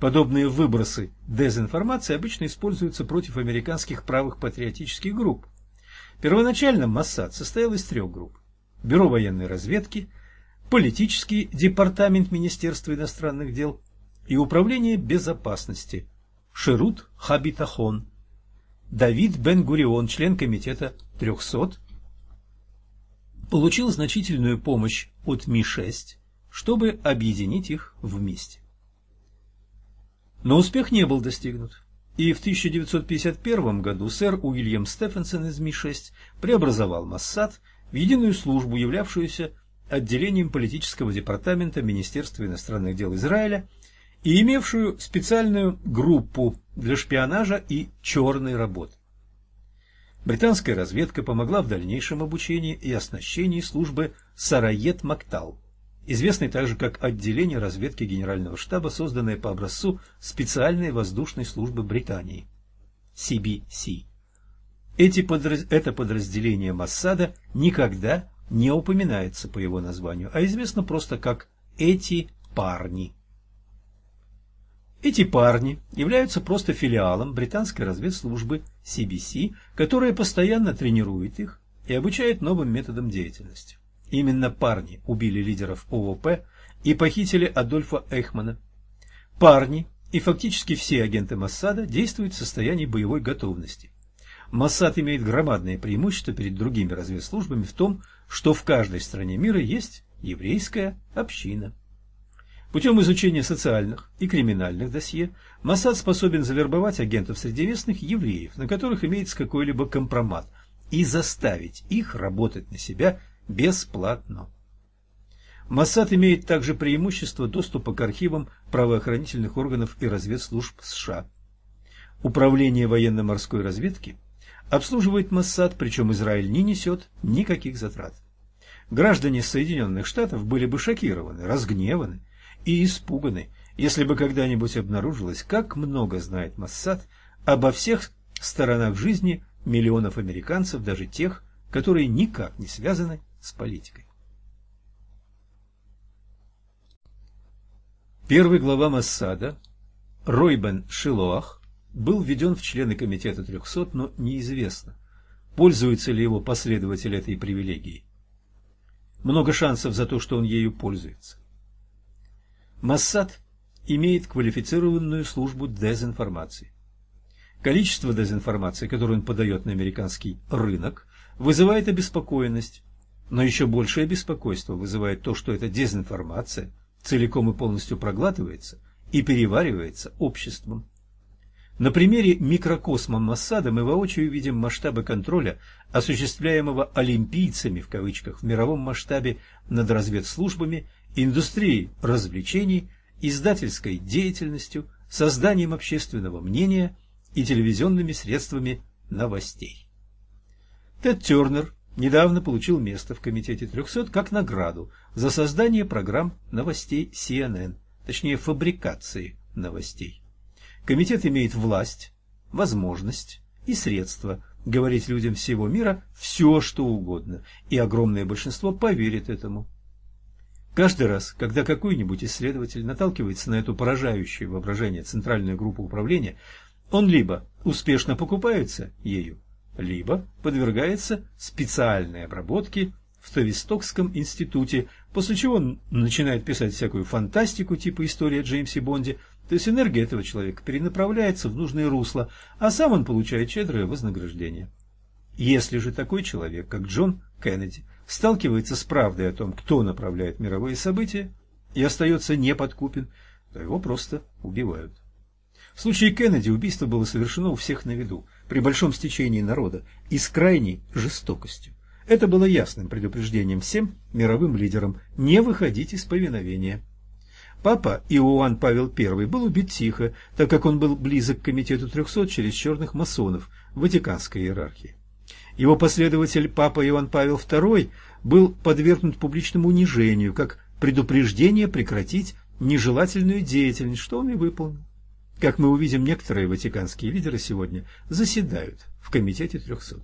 Подобные выбросы дезинформации обычно используются против американских правых патриотических групп. Первоначально Моссад состоял из трех групп. Бюро военной разведки, политический департамент Министерства иностранных дел и Управление безопасности Шерут Хабитахон. Давид Бен-Гурион, член комитета 300, получил значительную помощь от Ми-6 чтобы объединить их вместе. Но успех не был достигнут, и в 1951 году сэр Уильям Стефенсон из Ми-6 преобразовал Моссад в единую службу, являвшуюся отделением политического департамента Министерства иностранных дел Израиля и имевшую специальную группу для шпионажа и черной работы. Британская разведка помогла в дальнейшем обучении и оснащении службы Сарает Мактал, известный также как отделение разведки Генерального штаба, созданное по образцу специальной воздушной службы Британии CBC. Эти подраз... Это подразделение Моссада никогда не упоминается по его названию, а известно просто как «эти парни». Эти парни являются просто филиалом британской разведслужбы CBC, которая постоянно тренирует их и обучает новым методам деятельности. Именно парни убили лидеров ОВП и похитили Адольфа Эйхмана. Парни и фактически все агенты Моссада действуют в состоянии боевой готовности. Моссад имеет громадное преимущество перед другими разведслужбами в том, что в каждой стране мира есть еврейская община. Путем изучения социальных и криминальных досье Моссад способен завербовать агентов среди местных евреев, на которых имеется какой-либо компромат, и заставить их работать на себя бесплатно. Моссад имеет также преимущество доступа к архивам правоохранительных органов и разведслужб США. Управление военно-морской разведки обслуживает Моссад, причем Израиль не несет никаких затрат. Граждане Соединенных Штатов были бы шокированы, разгневаны и испуганы, если бы когда-нибудь обнаружилось, как много знает Моссад обо всех сторонах жизни миллионов американцев, даже тех, которые никак не связаны с политикой. Первый глава Массада, Ройбен Шилоах, был введен в члены комитета 300, но неизвестно, пользуется ли его последователь этой привилегией. Много шансов за то, что он ею пользуется. Массад имеет квалифицированную службу дезинформации. Количество дезинформации, которую он подает на американский рынок, вызывает обеспокоенность но еще большее беспокойство вызывает то, что эта дезинформация целиком и полностью проглатывается и переваривается обществом. На примере микрокосма Моссада мы воочию видим масштабы контроля, осуществляемого «олимпийцами» в кавычках в мировом масштабе над разведслужбами, индустрией развлечений, издательской деятельностью, созданием общественного мнения и телевизионными средствами новостей. Тед Тернер недавно получил место в Комитете 300 как награду за создание программ новостей CNN, точнее фабрикации новостей. Комитет имеет власть, возможность и средства говорить людям всего мира все, что угодно, и огромное большинство поверит этому. Каждый раз, когда какой-нибудь исследователь наталкивается на эту поражающую воображение центральную группу управления, он либо успешно покупается ею, либо подвергается специальной обработке в Тавистокском институте, после чего он начинает писать всякую фантастику типа истории о Джеймсе Бонде, то есть энергия этого человека перенаправляется в нужное русло, а сам он получает щедрое вознаграждение. Если же такой человек, как Джон Кеннеди, сталкивается с правдой о том, кто направляет мировые события, и остается неподкупен, то его просто убивают. В случае Кеннеди убийство было совершено у всех на виду, при большом стечении народа и с крайней жестокостью. Это было ясным предупреждением всем мировым лидерам не выходить из повиновения. Папа Иоанн Павел I был убит тихо, так как он был близок к комитету 300 через черных масонов Ватиканской иерархии. Его последователь Папа Иоанн Павел II был подвергнут публичному унижению, как предупреждение прекратить нежелательную деятельность, что он и выполнил. Как мы увидим, некоторые ватиканские лидеры сегодня заседают в комитете 300.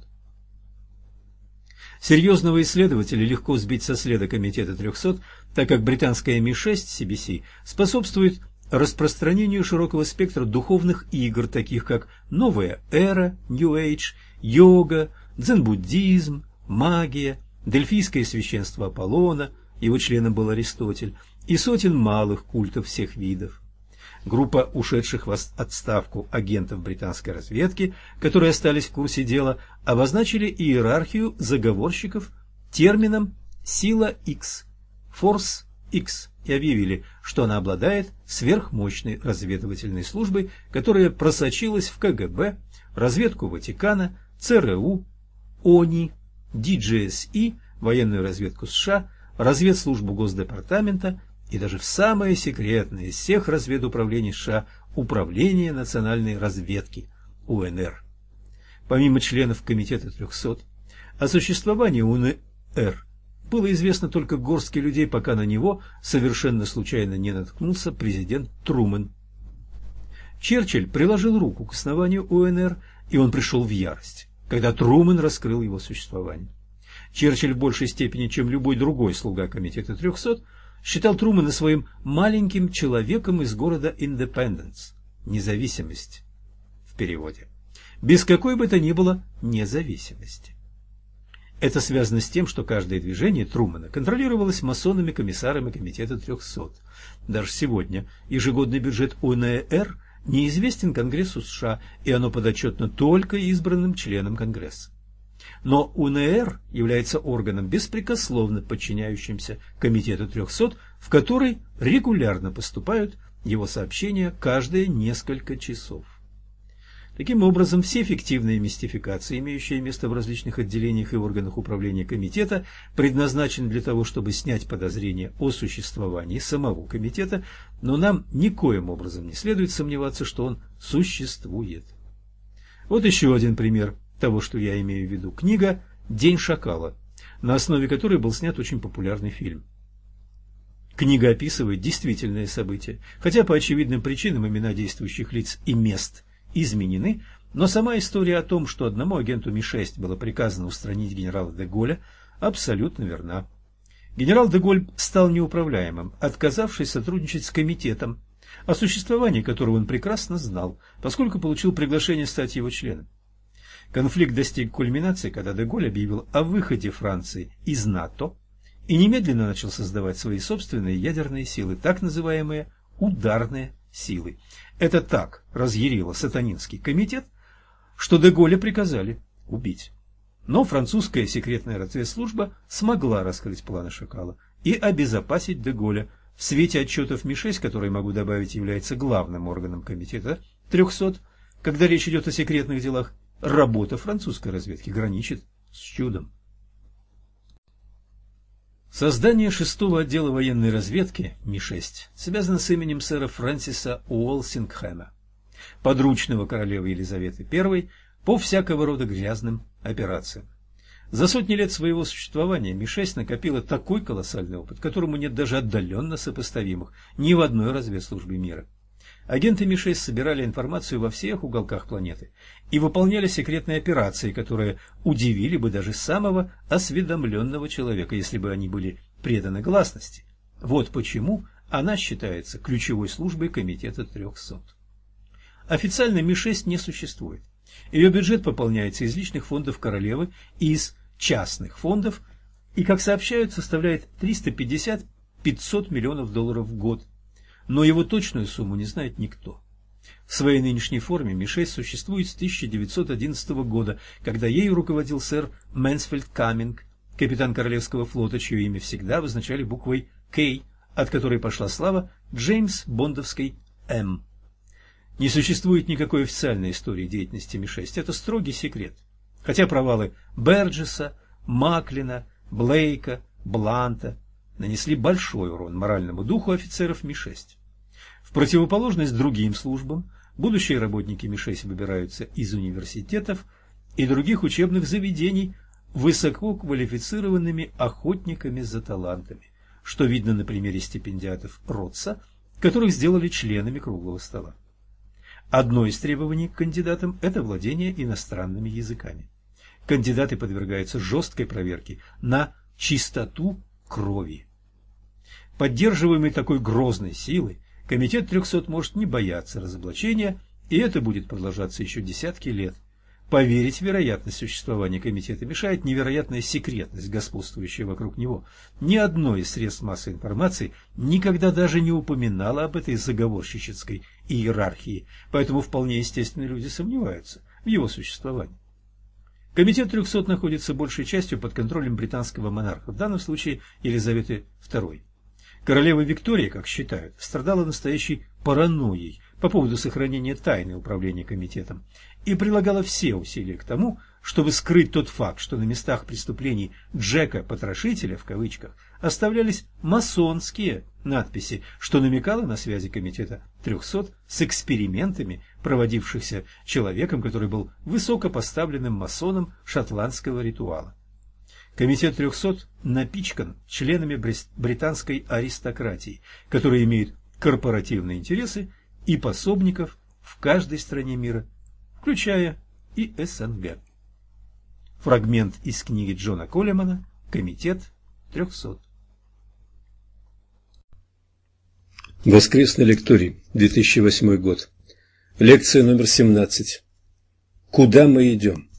Серьезного исследователя легко сбить со следа комитета 300, так как британская Ми-6 CBC способствует распространению широкого спектра духовных игр, таких как новая эра, New Age, йога, дзен-буддизм, магия, дельфийское священство Аполлона, его членом был Аристотель, и сотен малых культов всех видов. Группа ушедших в отставку агентов британской разведки, которые остались в курсе дела, обозначили иерархию заговорщиков термином «сила X», «Force X» и объявили, что она обладает сверхмощной разведывательной службой, которая просочилась в КГБ, разведку Ватикана, ЦРУ, ОНИ, DGSI, военную разведку США, разведслужбу Госдепартамента и даже в самое секретное из всех разведуправлений США Управление национальной разведки УНР. Помимо членов Комитета 300, о существовании УНР было известно только горстке людей, пока на него совершенно случайно не наткнулся президент Трумэн. Черчилль приложил руку к основанию УНР, и он пришел в ярость, когда Трумэн раскрыл его существование. Черчилль в большей степени, чем любой другой слуга Комитета 300, считал Трумэна своим маленьким человеком из города Индепенденс, независимость в переводе, без какой бы то ни было независимости. Это связано с тем, что каждое движение Трумэна контролировалось масонами-комиссарами Комитета 300. Даже сегодня ежегодный бюджет УНР неизвестен Конгрессу США, и оно подотчетно только избранным членам Конгресса. Но УНР является органом, беспрекословно подчиняющимся Комитету 300, в который регулярно поступают его сообщения каждые несколько часов. Таким образом, все фиктивные мистификации, имеющие место в различных отделениях и органах управления комитета, предназначены для того, чтобы снять подозрения о существовании самого комитета, но нам никоим образом не следует сомневаться, что он существует. Вот еще один пример того, что я имею в виду. Книга «День шакала», на основе которой был снят очень популярный фильм. Книга описывает действительные события, хотя по очевидным причинам имена действующих лиц и мест изменены, но сама история о том, что одному агенту Ми-6 было приказано устранить генерала де Голля, абсолютно верна. Генерал де Голь стал неуправляемым, отказавшись сотрудничать с комитетом, о существовании которого он прекрасно знал, поскольку получил приглашение стать его членом. Конфликт достиг кульминации, когда Деголь объявил о выходе Франции из НАТО и немедленно начал создавать свои собственные ядерные силы, так называемые ударные силы. Это так разъярило сатанинский комитет, что Деголя приказали убить. Но французская секретная разведслужба смогла раскрыть планы Шакала и обезопасить Деголя. В свете отчетов Ми-6, который, могу добавить, является главным органом комитета 300, когда речь идет о секретных делах, работа французской разведки граничит с чудом. Создание шестого отдела военной разведки Ми-6 связано с именем сэра Фрэнсиса Уолсингхэма, подручного королевы Елизаветы I по всякого рода грязным операциям. За сотни лет своего существования Ми-6 накопила такой колоссальный опыт, которому нет даже отдаленно сопоставимых ни в одной разведслужбе мира. Агенты Ми-6 собирали информацию во всех уголках планеты и выполняли секретные операции, которые удивили бы даже самого осведомленного человека, если бы они были преданы гласности. Вот почему она считается ключевой службой Комитета 300. Официально Ми-6 не существует. Ее бюджет пополняется из личных фондов королевы и из частных фондов, и, как сообщают, составляет 350-500 миллионов долларов в год но его точную сумму не знает никто. В своей нынешней форме Ми-6 существует с 1911 года, когда ею руководил сэр Мэнсфельд Каминг, капитан Королевского флота, чье имя всегда обозначали буквой «К», от которой пошла слава Джеймс Бондовской «М». Не существует никакой официальной истории деятельности Ми-6, это строгий секрет. Хотя провалы Берджеса, Маклина, Блейка, Бланта нанесли большой урон моральному духу офицеров Ми-6. В противоположность другим службам, будущие работники МИ-6 выбираются из университетов и других учебных заведений высококвалифицированными охотниками за талантами, что видно на примере стипендиатов Ротса, которых сделали членами круглого стола. Одно из требований к кандидатам – это владение иностранными языками. Кандидаты подвергаются жесткой проверке на чистоту крови. Поддерживаемый такой грозной силой, Комитет 300 может не бояться разоблачения, и это будет продолжаться еще десятки лет. Поверить в вероятность существования комитета мешает невероятная секретность, господствующая вокруг него. Ни одно из средств массовой информации никогда даже не упоминало об этой заговорщической иерархии, поэтому вполне естественно люди сомневаются в его существовании. Комитет 300 находится большей частью под контролем британского монарха, в данном случае Елизаветы II. Королева Виктория, как считают, страдала настоящей паранойей по поводу сохранения тайны управления комитетом и прилагала все усилия к тому, чтобы скрыть тот факт, что на местах преступлений Джека-потрошителя, в кавычках, оставлялись масонские надписи, что намекало на связи комитета 300 с экспериментами, проводившихся человеком, который был высокопоставленным масоном шотландского ритуала. Комитет 300 напичкан членами британской аристократии, которые имеют корпоративные интересы и пособников в каждой стране мира, включая и СНГ. Фрагмент из книги Джона Колемана «Комитет 300». Воскресный лекторий, 2008 год. Лекция номер 17. Куда мы идем?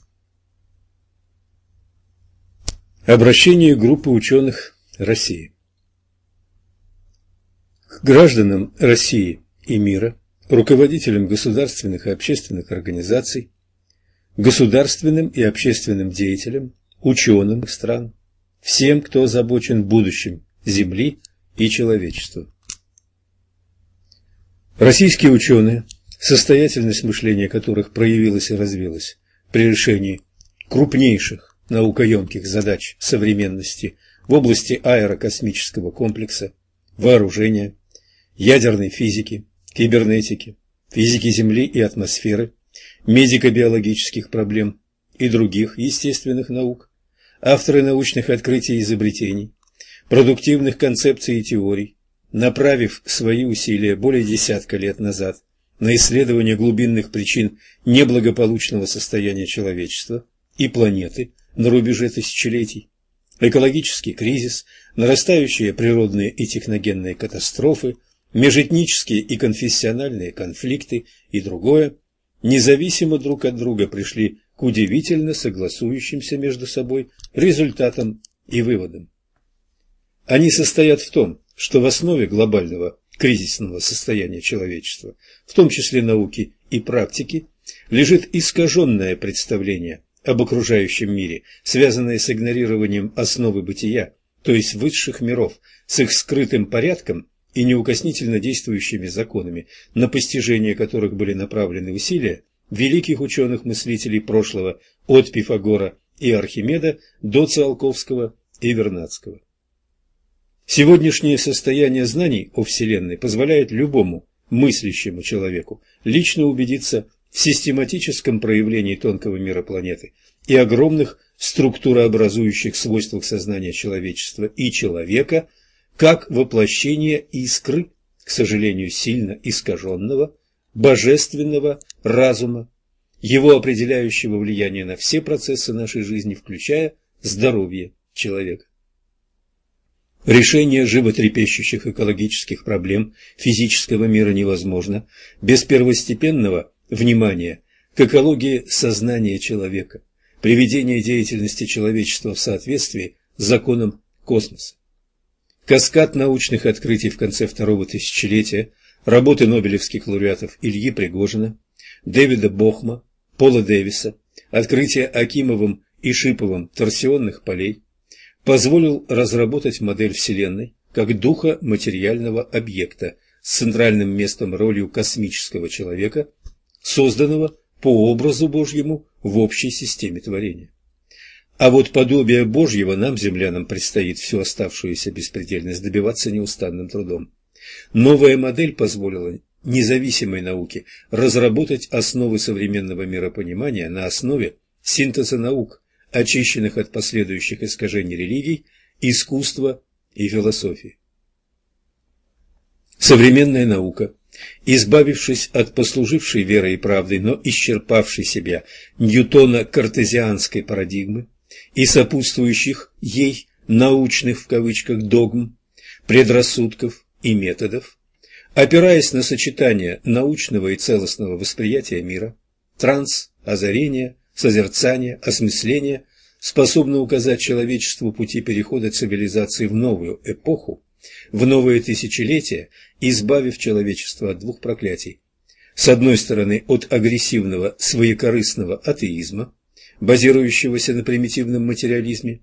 Обращение группы ученых России К гражданам России и мира, руководителям государственных и общественных организаций, государственным и общественным деятелям, ученым стран, всем, кто озабочен будущим Земли и человечества. Российские ученые, состоятельность мышления которых проявилась и развилась при решении крупнейших наукоемких задач современности в области аэрокосмического комплекса, вооружения, ядерной физики, кибернетики, физики Земли и атмосферы, медико-биологических проблем и других естественных наук, авторы научных открытий и изобретений, продуктивных концепций и теорий, направив свои усилия более десятка лет назад на исследование глубинных причин неблагополучного состояния человечества и планеты на рубеже тысячелетий, экологический кризис, нарастающие природные и техногенные катастрофы, межэтнические и конфессиональные конфликты и другое, независимо друг от друга пришли к удивительно согласующимся между собой результатам и выводам. Они состоят в том, что в основе глобального кризисного состояния человечества, в том числе науки и практики, лежит искаженное представление об окружающем мире, связанные с игнорированием основы бытия, то есть высших миров, с их скрытым порядком и неукоснительно действующими законами, на постижение которых были направлены усилия великих ученых-мыслителей прошлого от Пифагора и Архимеда до Циолковского и Вернадского. Сегодняшнее состояние знаний о Вселенной позволяет любому мыслящему человеку лично убедиться в систематическом проявлении тонкого мира планеты и огромных структурообразующих свойствах сознания человечества и человека как воплощение искры, к сожалению, сильно искаженного, божественного разума, его определяющего влияние на все процессы нашей жизни, включая здоровье человека. Решение животрепещущих экологических проблем физического мира невозможно без первостепенного внимания к экологии сознания человека, приведения деятельности человечества в соответствии с законом космоса. Каскад научных открытий в конце второго тысячелетия, работы нобелевских лауреатов Ильи Пригожина, Дэвида Бохма, Пола Дэвиса, открытие Акимовым и Шиповым торсионных полей, позволил разработать модель Вселенной как духа материального объекта с центральным местом ролью космического человека, созданного по образу Божьему в общей системе творения. А вот подобие Божьего нам, землянам, предстоит всю оставшуюся беспредельность добиваться неустанным трудом. Новая модель позволила независимой науке разработать основы современного миропонимания на основе синтеза наук, очищенных от последующих искажений религий, искусства и философии. Современная наука, избавившись от послужившей верой и правдой, но исчерпавшей себя ньютона-картезианской парадигмы и сопутствующих ей научных в кавычках догм, предрассудков и методов, опираясь на сочетание научного и целостного восприятия мира, транс, озарения, созерцание, осмысление способно указать человечеству пути перехода цивилизации в новую эпоху, в новое тысячелетие, избавив человечество от двух проклятий. С одной стороны, от агрессивного своекорыстного атеизма, базирующегося на примитивном материализме,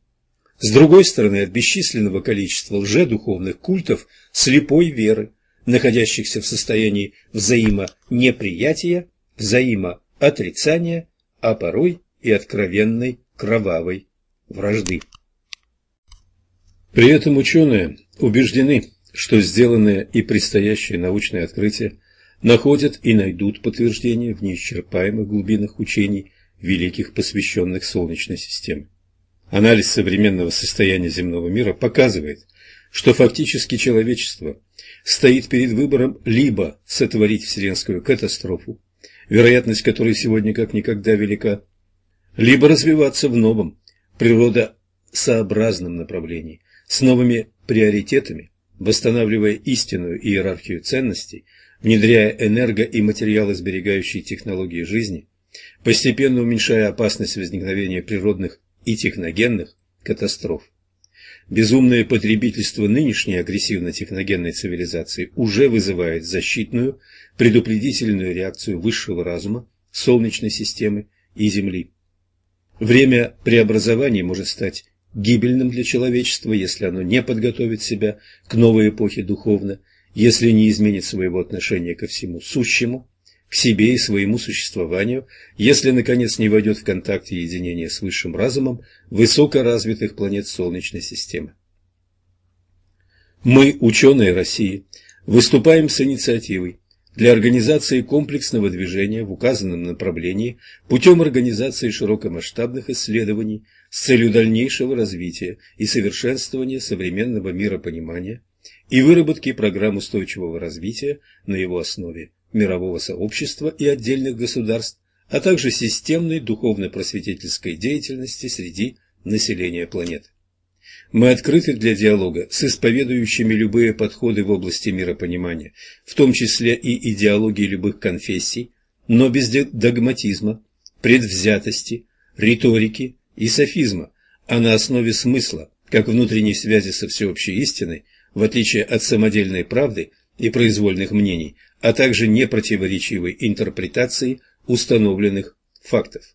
с другой стороны, от бесчисленного количества лжедуховных культов слепой веры, находящихся в состоянии взаимонеприятия, взаимоотрицания а порой и откровенной кровавой вражды. При этом ученые убеждены, что сделанные и предстоящие научные открытия находят и найдут подтверждение в неисчерпаемых глубинах учений великих посвященных Солнечной системе. Анализ современного состояния земного мира показывает, что фактически человечество стоит перед выбором либо сотворить вселенскую катастрофу, вероятность которой сегодня как никогда велика, либо развиваться в новом, природосообразном направлении, с новыми приоритетами, восстанавливая истинную иерархию ценностей, внедряя энерго- и материалосберегающие технологии жизни, постепенно уменьшая опасность возникновения природных и техногенных катастроф. Безумное потребительство нынешней агрессивно-техногенной цивилизации уже вызывает защитную, предупредительную реакцию высшего разума, Солнечной системы и Земли. Время преобразований может стать гибельным для человечества, если оно не подготовит себя к новой эпохе духовно, если не изменит своего отношения ко всему сущему, к себе и своему существованию, если, наконец, не войдет в контакт и единение с высшим разумом высокоразвитых планет Солнечной системы. Мы, ученые России, выступаем с инициативой для организации комплексного движения в указанном направлении путем организации широкомасштабных исследований с целью дальнейшего развития и совершенствования современного миропонимания и выработки программ устойчивого развития на его основе мирового сообщества и отдельных государств, а также системной духовно-просветительской деятельности среди населения планеты. Мы открыты для диалога с исповедующими любые подходы в области миропонимания, в том числе и идеологии любых конфессий, но без догматизма, предвзятости, риторики и софизма, а на основе смысла, как внутренней связи со всеобщей истиной, в отличие от самодельной правды и произвольных мнений, а также непротиворечивой интерпретации установленных фактов.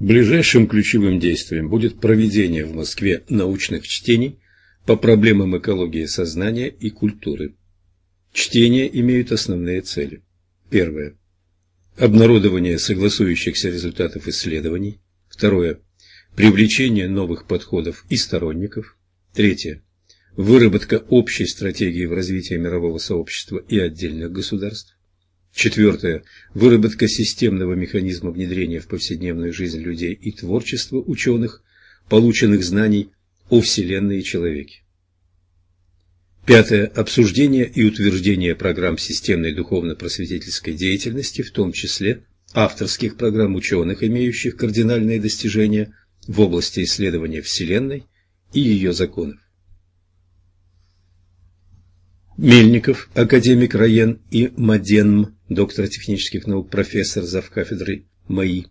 Ближайшим ключевым действием будет проведение в Москве научных чтений по проблемам экологии сознания и культуры. Чтения имеют основные цели. Первое. Обнародование согласующихся результатов исследований. Второе. Привлечение новых подходов и сторонников. Третье. Выработка общей стратегии в развитии мирового сообщества и отдельных государств. Четвертое. Выработка системного механизма внедрения в повседневную жизнь людей и творчество ученых, полученных знаний о Вселенной и человеке. Пятое. Обсуждение и утверждение программ системной духовно-просветительской деятельности, в том числе авторских программ ученых, имеющих кардинальные достижения в области исследования Вселенной и ее законов. Мельников, академик Раен и Маденм, доктор технических наук, профессор завкафедры МАИ.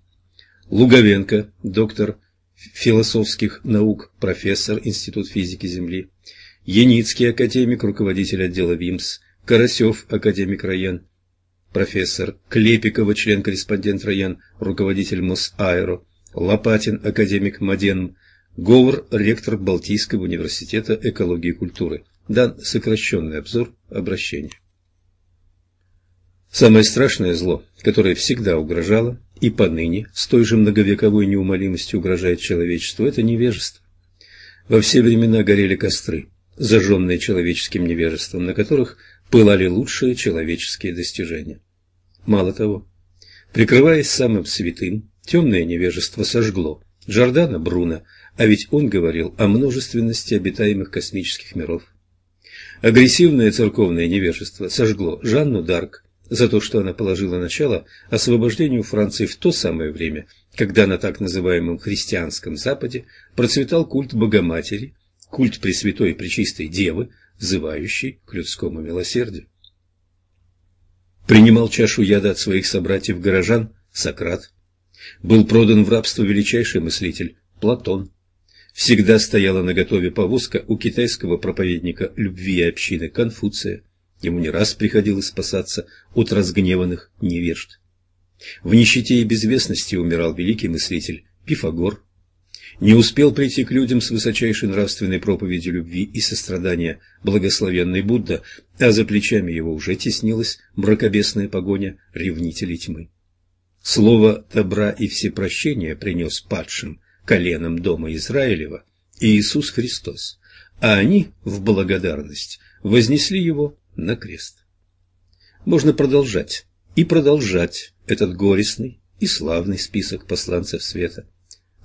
Луговенко, доктор философских наук, профессор, Институт физики Земли. Яницкий, академик, руководитель отдела ВИМС. Карасев, академик Раен, профессор. Клепикова, член-корреспондент Раен, руководитель МОСАЭРО. Лопатин, академик Маденм. Говор, ректор Балтийского университета экологии и культуры дан сокращенный обзор обращения. Самое страшное зло, которое всегда угрожало и поныне с той же многовековой неумолимостью угрожает человечеству, это невежество. Во все времена горели костры, зажженные человеческим невежеством, на которых пылали лучшие человеческие достижения. Мало того, прикрываясь самым святым, темное невежество сожгло Джордана Бруно, а ведь он говорил о множественности обитаемых космических миров. Агрессивное церковное невежество сожгло Жанну Дарк за то, что она положила начало освобождению Франции в то самое время, когда на так называемом христианском Западе процветал культ Богоматери, культ Пресвятой и Пречистой Девы, взывающий к людскому милосердию. Принимал чашу яда от своих собратьев-горожан Сократ. Был продан в рабство величайший мыслитель Платон всегда стояла наготове повозка у китайского проповедника любви и общины Конфуция. Ему не раз приходилось спасаться от разгневанных невежд. В нищете и безвестности умирал великий мыслитель Пифагор. Не успел прийти к людям с высочайшей нравственной проповедью любви и сострадания благословенный Будда, а за плечами его уже теснилась мракобесная погоня ревнителей тьмы. Слово добра и всепрощения принес падшим коленом дома Израилева Иисус Христос, а они в благодарность вознесли его на крест. Можно продолжать и продолжать этот горестный и славный список посланцев света,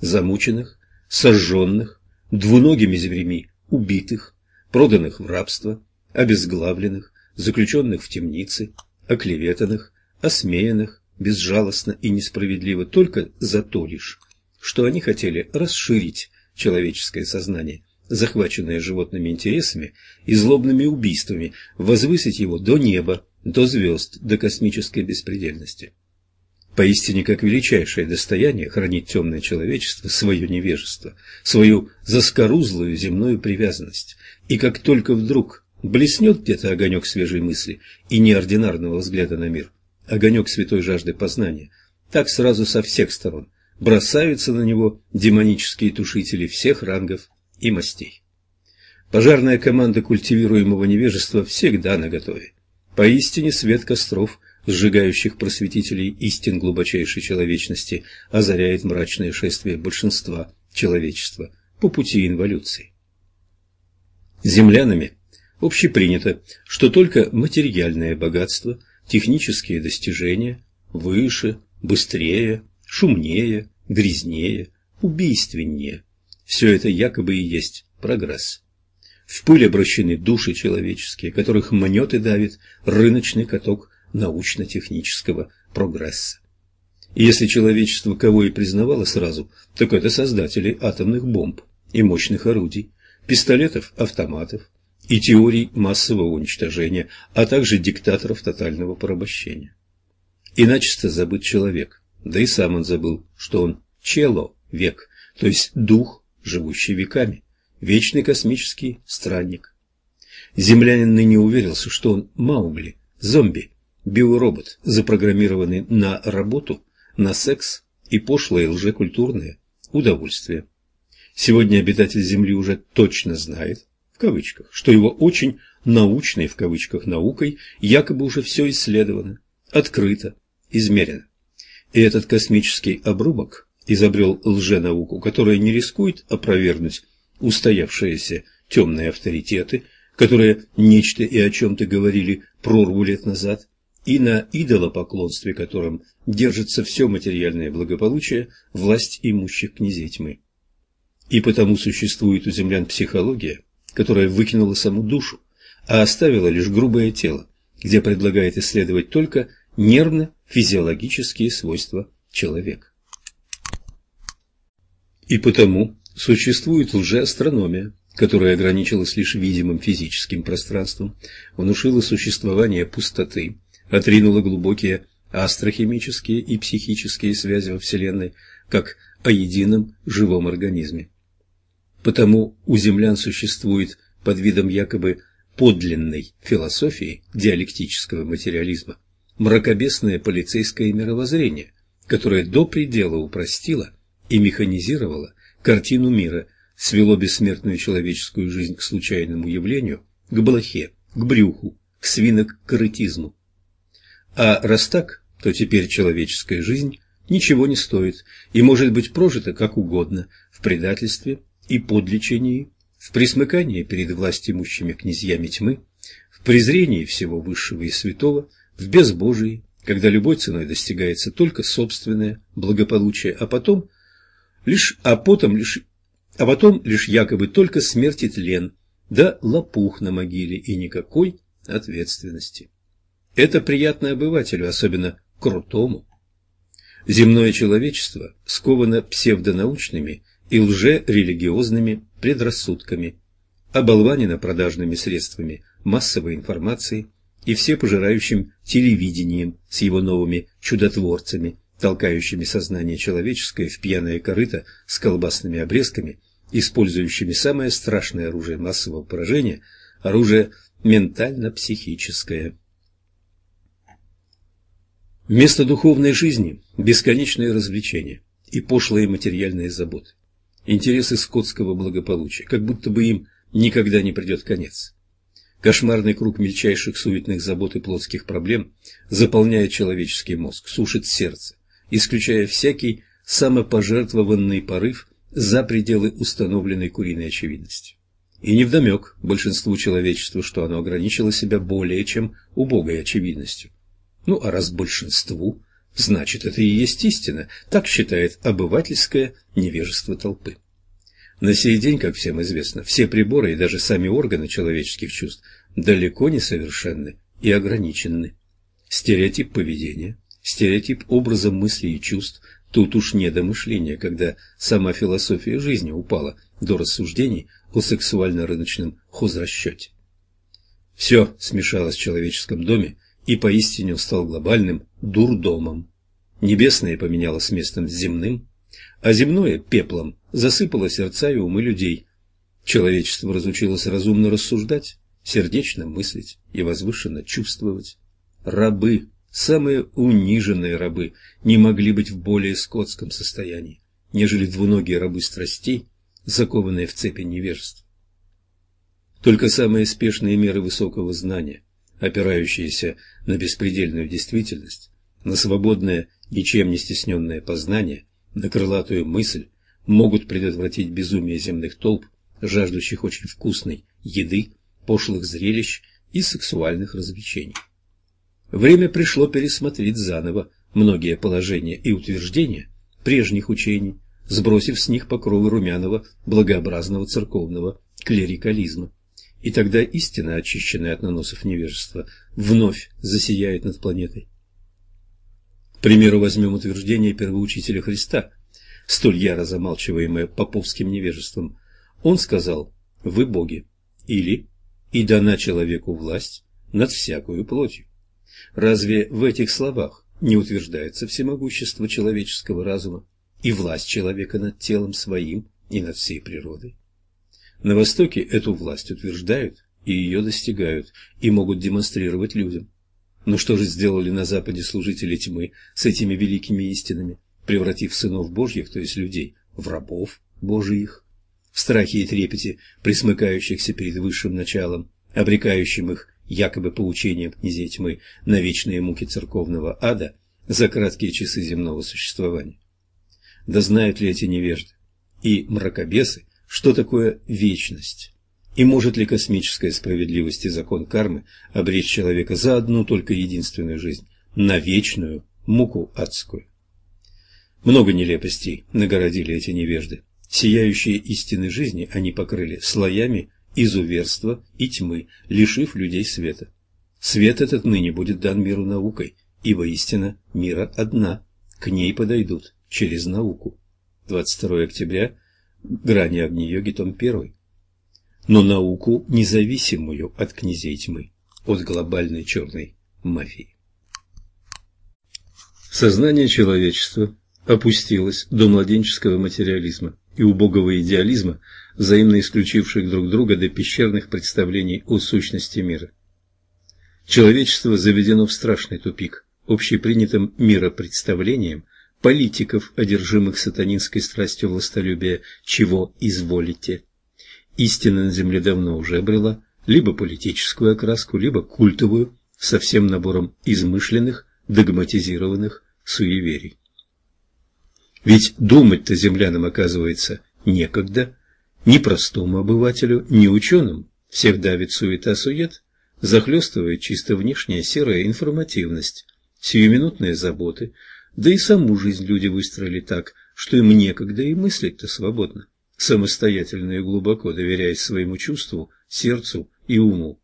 замученных, сожженных, двуногими зверями убитых, проданных в рабство, обезглавленных, заключенных в темницы, оклеветанных, осмеянных безжалостно и несправедливо только за то лишь, что они хотели расширить человеческое сознание, захваченное животными интересами и злобными убийствами, возвысить его до неба, до звезд, до космической беспредельности. Поистине, как величайшее достояние хранит темное человечество свое невежество, свою заскорузлую земную привязанность. И как только вдруг блеснет где-то огонек свежей мысли и неординарного взгляда на мир, огонек святой жажды познания, так сразу со всех сторон бросаются на него демонические тушители всех рангов и мастей. Пожарная команда культивируемого невежества всегда наготове. Поистине свет костров, сжигающих просветителей истин глубочайшей человечности, озаряет мрачное шествие большинства человечества по пути инволюции. Землянами общепринято, что только материальное богатство, технические достижения выше, быстрее, шумнее, грязнее, убийственнее. Все это якобы и есть прогресс. В пыль обращены души человеческие, которых мнет и давит рыночный каток научно-технического прогресса. И если человечество кого и признавало сразу, так это создатели атомных бомб и мощных орудий, пистолетов, автоматов и теорий массового уничтожения, а также диктаторов тотального порабощения. Иначе забыт человек, да и сам он забыл, что он чело – век, то есть дух, живущий веками, вечный космический странник. Землянин ныне уверился, что он Маугли, зомби, биоробот, запрограммированный на работу, на секс и пошлое лжекультурное удовольствие. Сегодня обитатель Земли уже точно знает, в кавычках, что его очень научной в кавычках наукой якобы уже все исследовано, открыто, измерено. И этот космический обрубок изобрел лженауку, которая не рискует опровергнуть устоявшиеся темные авторитеты, которые нечто и о чем-то говорили прорву лет назад, и на идолопоклонстве которым держится все материальное благополучие власть имущих князей тьмы. И потому существует у землян психология, которая выкинула саму душу, а оставила лишь грубое тело, где предлагает исследовать только нервно-физиологические свойства человека. И потому существует лжеастрономия, которая ограничилась лишь видимым физическим пространством, внушила существование пустоты, отринула глубокие астрохимические и психические связи во Вселенной, как о едином живом организме. Потому у землян существует под видом якобы подлинной философии диалектического материализма мракобесное полицейское мировоззрение, которое до предела упростило и механизировало картину мира, свело бессмертную человеческую жизнь к случайному явлению, к блохе, к брюху, к свинокорытизму. А раз так, то теперь человеческая жизнь ничего не стоит и может быть прожита как угодно в предательстве и подлечении, в присмыкании перед властимущими князьями тьмы, в презрении всего высшего и святого, в безбожии, когда любой ценой достигается только собственное благополучие, а потом лишь, а потом лишь, а потом лишь якобы только смерть и тлен, да лопух на могиле и никакой ответственности. Это приятно обывателю, особенно крутому. Земное человечество сковано псевдонаучными и лжерелигиозными предрассудками, оболванено продажными средствами массовой информации и всепожирающим телевидением с его новыми чудотворцами, толкающими сознание человеческое в пьяное корыто с колбасными обрезками, использующими самое страшное оружие массового поражения – оружие ментально-психическое. Вместо духовной жизни – бесконечные развлечения и пошлые материальные заботы. Интересы скотского благополучия, как будто бы им никогда не придет конец. Кошмарный круг мельчайших суетных забот и плотских проблем заполняет человеческий мозг, сушит сердце, исключая всякий самопожертвованный порыв за пределы установленной куриной очевидности. И невдомек большинству человечества, что оно ограничило себя более чем убогой очевидностью. Ну, а раз большинству, значит, это и есть истина, так считает обывательское невежество толпы. На сей день, как всем известно, все приборы и даже сами органы человеческих чувств далеко не совершенны и ограничены. Стереотип поведения, стереотип образа мысли и чувств тут уж не до когда сама философия жизни упала до рассуждений о сексуально-рыночном хозрасчете. Все смешалось в человеческом доме, и поистине стал глобальным дурдомом. Небесное поменялось местом с земным, а земное – пеплом, засыпало сердца и умы людей. Человечество разучилось разумно рассуждать, сердечно мыслить и возвышенно чувствовать. Рабы, самые униженные рабы, не могли быть в более скотском состоянии, нежели двуногие рабы страстей, закованные в цепи невежества. Только самые спешные меры высокого знания – опирающиеся на беспредельную действительность, на свободное, ничем не стесненное познание, на крылатую мысль, могут предотвратить безумие земных толп, жаждущих очень вкусной еды, пошлых зрелищ и сексуальных развлечений. Время пришло пересмотреть заново многие положения и утверждения прежних учений, сбросив с них покровы румяного благообразного церковного клерикализма. И тогда истина, очищенная от наносов невежества, вновь засияет над планетой. К примеру, возьмем утверждение первоучителя Христа, столь яро замалчиваемое поповским невежеством. Он сказал «Вы боги» или «И дана человеку власть над всякую плотью». Разве в этих словах не утверждается всемогущество человеческого разума и власть человека над телом своим и над всей природой? На Востоке эту власть утверждают и ее достигают, и могут демонстрировать людям. Но что же сделали на Западе служители тьмы с этими великими истинами, превратив сынов Божьих, то есть людей, в рабов Божиих? в страхе и трепете присмыкающихся перед высшим началом, обрекающим их якобы поучением князей тьмы на вечные муки церковного ада за краткие часы земного существования. Да знают ли эти невежды и мракобесы, что такое вечность? И может ли космическая справедливость и закон кармы обречь человека за одну только единственную жизнь на вечную муку адскую? Много нелепостей нагородили эти невежды. Сияющие истины жизни они покрыли слоями изуверства и тьмы, лишив людей света. Свет этот ныне будет дан миру наукой, ибо истина мира одна, к ней подойдут через науку. 22 октября, Грани Агни-йоги, том 1. Но науку, независимую от князей тьмы, от глобальной черной мафии. Сознание человечества опустилось до младенческого материализма и убогого идеализма, взаимно исключивших друг друга до пещерных представлений о сущности мира. Человечество заведено в страшный тупик, общепринятым миропредставлением политиков, одержимых сатанинской страстью властолюбия, чего изволите. Истина на земле давно уже обрела либо политическую окраску, либо культовую, со всем набором измышленных, догматизированных суеверий. Ведь думать-то землянам, оказывается, некогда. Ни простому обывателю, ни ученым. Всех давит суета-сует, захлестывает чисто внешняя серая информативность, сиюминутные заботы, да и саму жизнь люди выстроили так, что им некогда и мыслить-то свободно, самостоятельно и глубоко доверяясь своему чувству, сердцу и уму.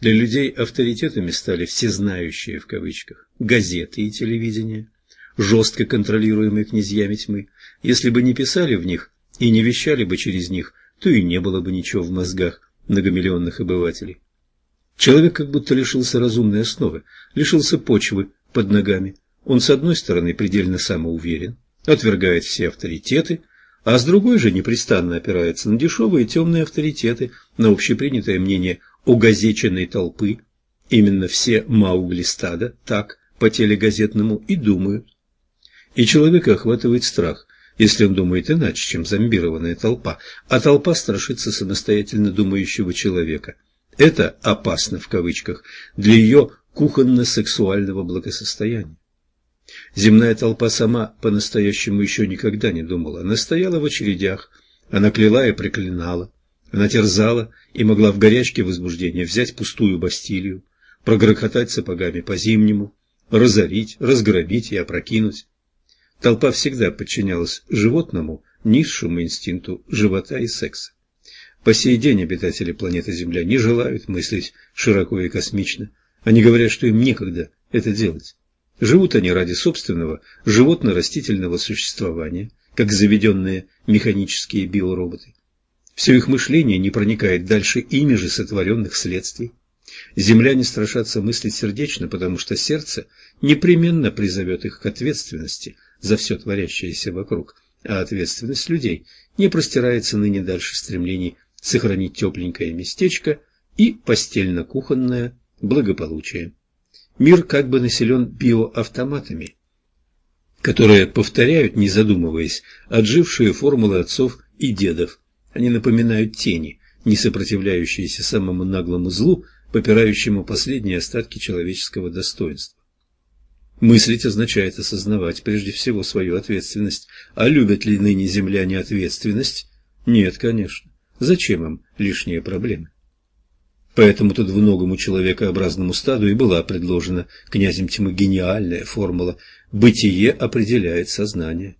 Для людей авторитетами стали всезнающие в кавычках газеты и телевидение – жестко контролируемые князьями тьмы. Если бы не писали в них и не вещали бы через них, то и не было бы ничего в мозгах многомиллионных обывателей. Человек как будто лишился разумной основы, лишился почвы под ногами. Он, с одной стороны, предельно самоуверен, отвергает все авторитеты, а с другой же непрестанно опирается на дешевые темные авторитеты, на общепринятое мнение огазеченной толпы. Именно все маугли стада так по телегазетному и думают. И человека охватывает страх, если он думает иначе, чем зомбированная толпа, а толпа страшится самостоятельно думающего человека. Это «опасно» в кавычках для ее кухонно-сексуального благосостояния. Земная толпа сама по-настоящему еще никогда не думала. Она стояла в очередях, она кляла и проклинала, она терзала и могла в горячке возбуждения взять пустую Бастилию, прогрохотать сапогами по зимнему, разорить, разграбить и опрокинуть. Толпа всегда подчинялась животному, низшему инстинкту живота и секса. По сей день обитатели планеты Земля не желают мыслить широко и космично. Они говорят, что им некогда это делать. Живут они ради собственного животно-растительного существования, как заведенные механические биороботы. Все их мышление не проникает дальше ими же сотворенных следствий. Земляне страшатся мыслить сердечно, потому что сердце непременно призовет их к ответственности – за все творящееся вокруг, а ответственность людей не простирается ныне дальше стремлений сохранить тепленькое местечко и постельно-кухонное благополучие. Мир как бы населен биоавтоматами, которые повторяют, не задумываясь, отжившие формулы отцов и дедов. Они напоминают тени, не сопротивляющиеся самому наглому злу, попирающему последние остатки человеческого достоинства. Мыслить означает осознавать прежде всего свою ответственность. А любят ли ныне земляне ответственность? Нет, конечно. Зачем им лишние проблемы? Поэтому-то двуногому человекообразному стаду и была предложена князем тьмы гениальная формула «бытие определяет сознание».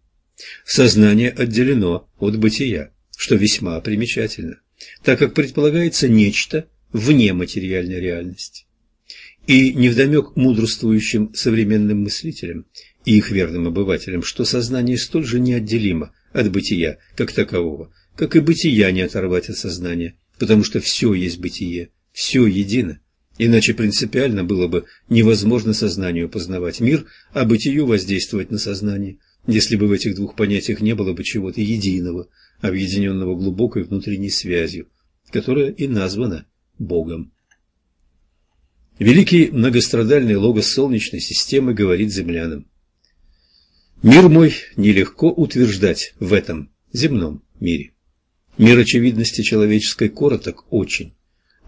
Сознание отделено от бытия, что весьма примечательно, так как предполагается нечто вне материальной реальности. И невдомек мудрствующим современным мыслителям и их верным обывателям, что сознание столь же неотделимо от бытия как такового, как и бытия не оторвать от сознания, потому что все есть бытие, все едино. Иначе принципиально было бы невозможно сознанию познавать мир, а бытию воздействовать на сознание, если бы в этих двух понятиях не было бы чего-то единого, объединенного глубокой внутренней связью, которая и названа Богом. Великий многострадальный логос Солнечной системы говорит землянам. Мир мой нелегко утверждать в этом земном мире. Мир очевидности человеческой короток очень,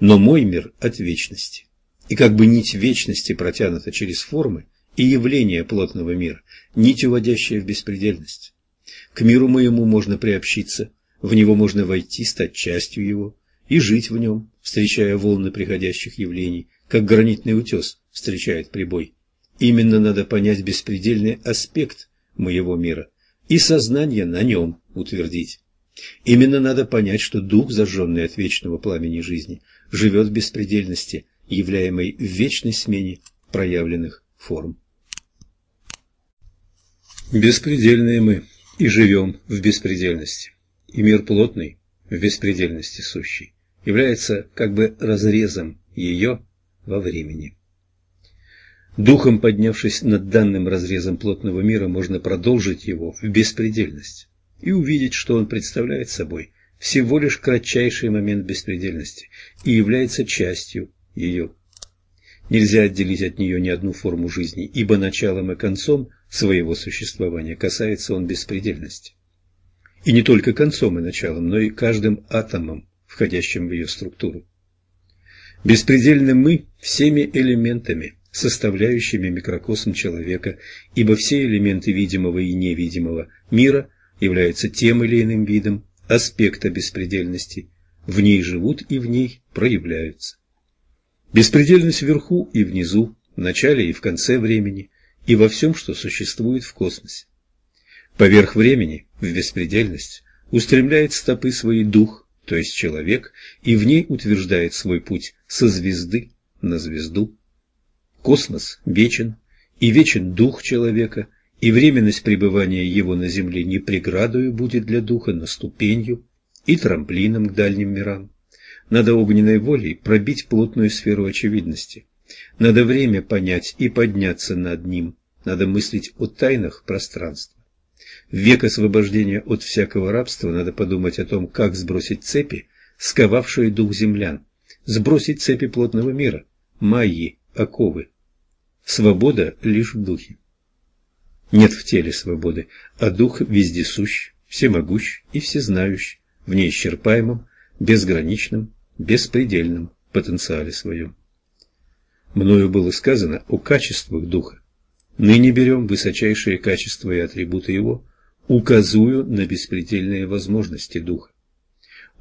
но мой мир от вечности. И как бы нить вечности протянута через формы и явления плотного мира, нить, уводящая в беспредельность. К миру моему можно приобщиться, в него можно войти, стать частью его и жить в нем, встречая волны приходящих явлений, как гранитный утес встречает прибой. Именно надо понять беспредельный аспект моего мира и сознание на нем утвердить. Именно надо понять, что дух, зажженный от вечного пламени жизни, живет в беспредельности, являемой в вечной смене проявленных форм. Беспредельные мы и живем в беспредельности, и мир плотный в беспредельности сущий является как бы разрезом ее во времени. Духом поднявшись над данным разрезом плотного мира, можно продолжить его в беспредельность и увидеть, что он представляет собой всего лишь кратчайший момент беспредельности и является частью ее. Нельзя отделить от нее ни одну форму жизни, ибо началом и концом своего существования касается он беспредельности. И не только концом и началом, но и каждым атомом, входящим в ее структуру. Беспредельны мы всеми элементами, составляющими микрокосм человека, ибо все элементы видимого и невидимого мира являются тем или иным видом аспекта беспредельности, в ней живут и в ней проявляются. Беспредельность вверху и внизу, в начале и в конце времени, и во всем, что существует в космосе. Поверх времени, в беспредельность, устремляет стопы свои дух, то есть человек, и в ней утверждает свой путь со звезды на звезду. Космос вечен, и вечен дух человека, и временность пребывания его на Земле не преградою будет для духа, но ступенью и трамплином к дальним мирам. Надо огненной волей пробить плотную сферу очевидности. Надо время понять и подняться над ним. Надо мыслить о тайнах пространства. В век освобождения от всякого рабства надо подумать о том, как сбросить цепи, сковавшие дух землян, сбросить цепи плотного мира, майи, оковы. Свобода лишь в духе. Нет в теле свободы, а дух вездесущ, всемогущ и всезнающий, в неисчерпаемом, безграничном, беспредельном потенциале своем. Мною было сказано о качествах духа. Ныне берем высочайшие качества и атрибуты его, указую на беспредельные возможности духа.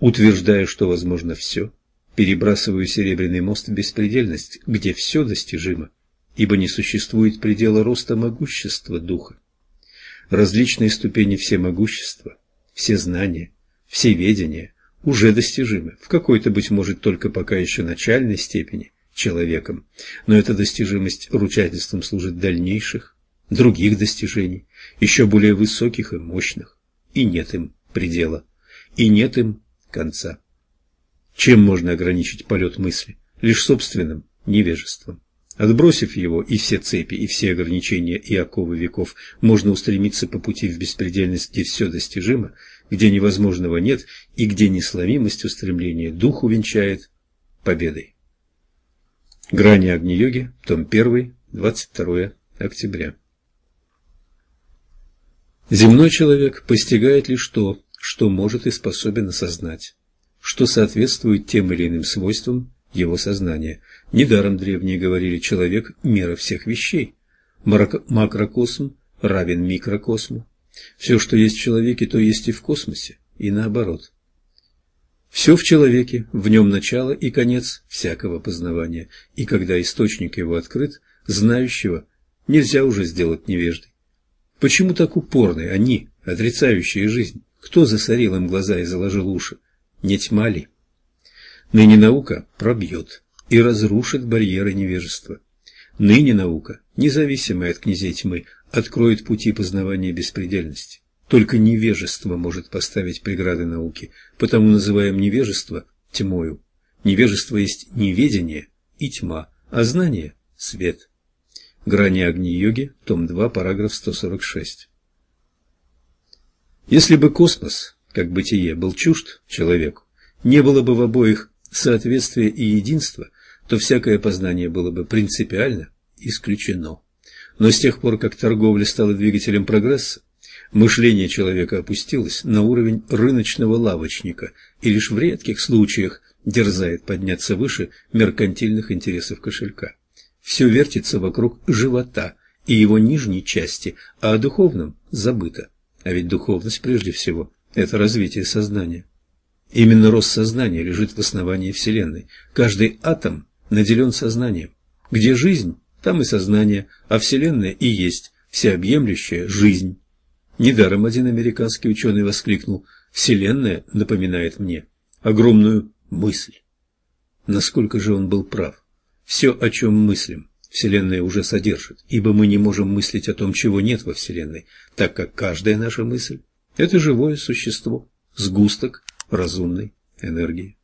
Утверждаю, что возможно все, перебрасываю серебряный мост в беспредельность, где все достижимо, ибо не существует предела роста могущества духа. Различные ступени всемогущества, все знания, все ведения уже достижимы, в какой-то, быть может, только пока еще начальной степени человеком, но эта достижимость ручательством служит дальнейших, других достижений, еще более высоких и мощных, и нет им предела, и нет им конца. Чем можно ограничить полет мысли? Лишь собственным невежеством. Отбросив его и все цепи, и все ограничения и оковы веков, можно устремиться по пути в беспредельность, где все достижимо, где невозможного нет и где несломимость устремления дух увенчает победой. Грани Агни-йоги, том 1, 22 октября. Земной человек постигает лишь то, что может и способен осознать, что соответствует тем или иным свойствам его сознания. Недаром древние говорили «человек – мера всех вещей». Макрокосм равен микрокосму. Все, что есть в человеке, то есть и в космосе, и наоборот. Все в человеке, в нем начало и конец всякого познавания, и когда источник его открыт, знающего нельзя уже сделать невеждой. Почему так упорны они, отрицающие жизнь? Кто засорил им глаза и заложил уши? Не тьма ли? Ныне наука пробьет и разрушит барьеры невежества. Ныне наука, независимая от князей тьмы, откроет пути познавания беспредельности. Только невежество может поставить преграды науке, потому называем невежество тьмою. Невежество есть неведение и тьма, а знание – свет. Грани Агни-йоги, том 2, параграф 146. Если бы космос, как бытие, был чужд человеку, не было бы в обоих соответствия и единства, то всякое познание было бы принципиально исключено. Но с тех пор, как торговля стала двигателем прогресса, Мышление человека опустилось на уровень рыночного лавочника и лишь в редких случаях дерзает подняться выше меркантильных интересов кошелька. Все вертится вокруг живота и его нижней части, а о духовном забыто. А ведь духовность прежде всего – это развитие сознания. Именно рост сознания лежит в основании Вселенной. Каждый атом наделен сознанием. Где жизнь, там и сознание, а Вселенная и есть всеобъемлющая жизнь. Недаром один американский ученый воскликнул «Вселенная напоминает мне огромную мысль». Насколько же он был прав. Все, о чем мыслим, Вселенная уже содержит, ибо мы не можем мыслить о том, чего нет во Вселенной, так как каждая наша мысль – это живое существо, сгусток разумной энергии.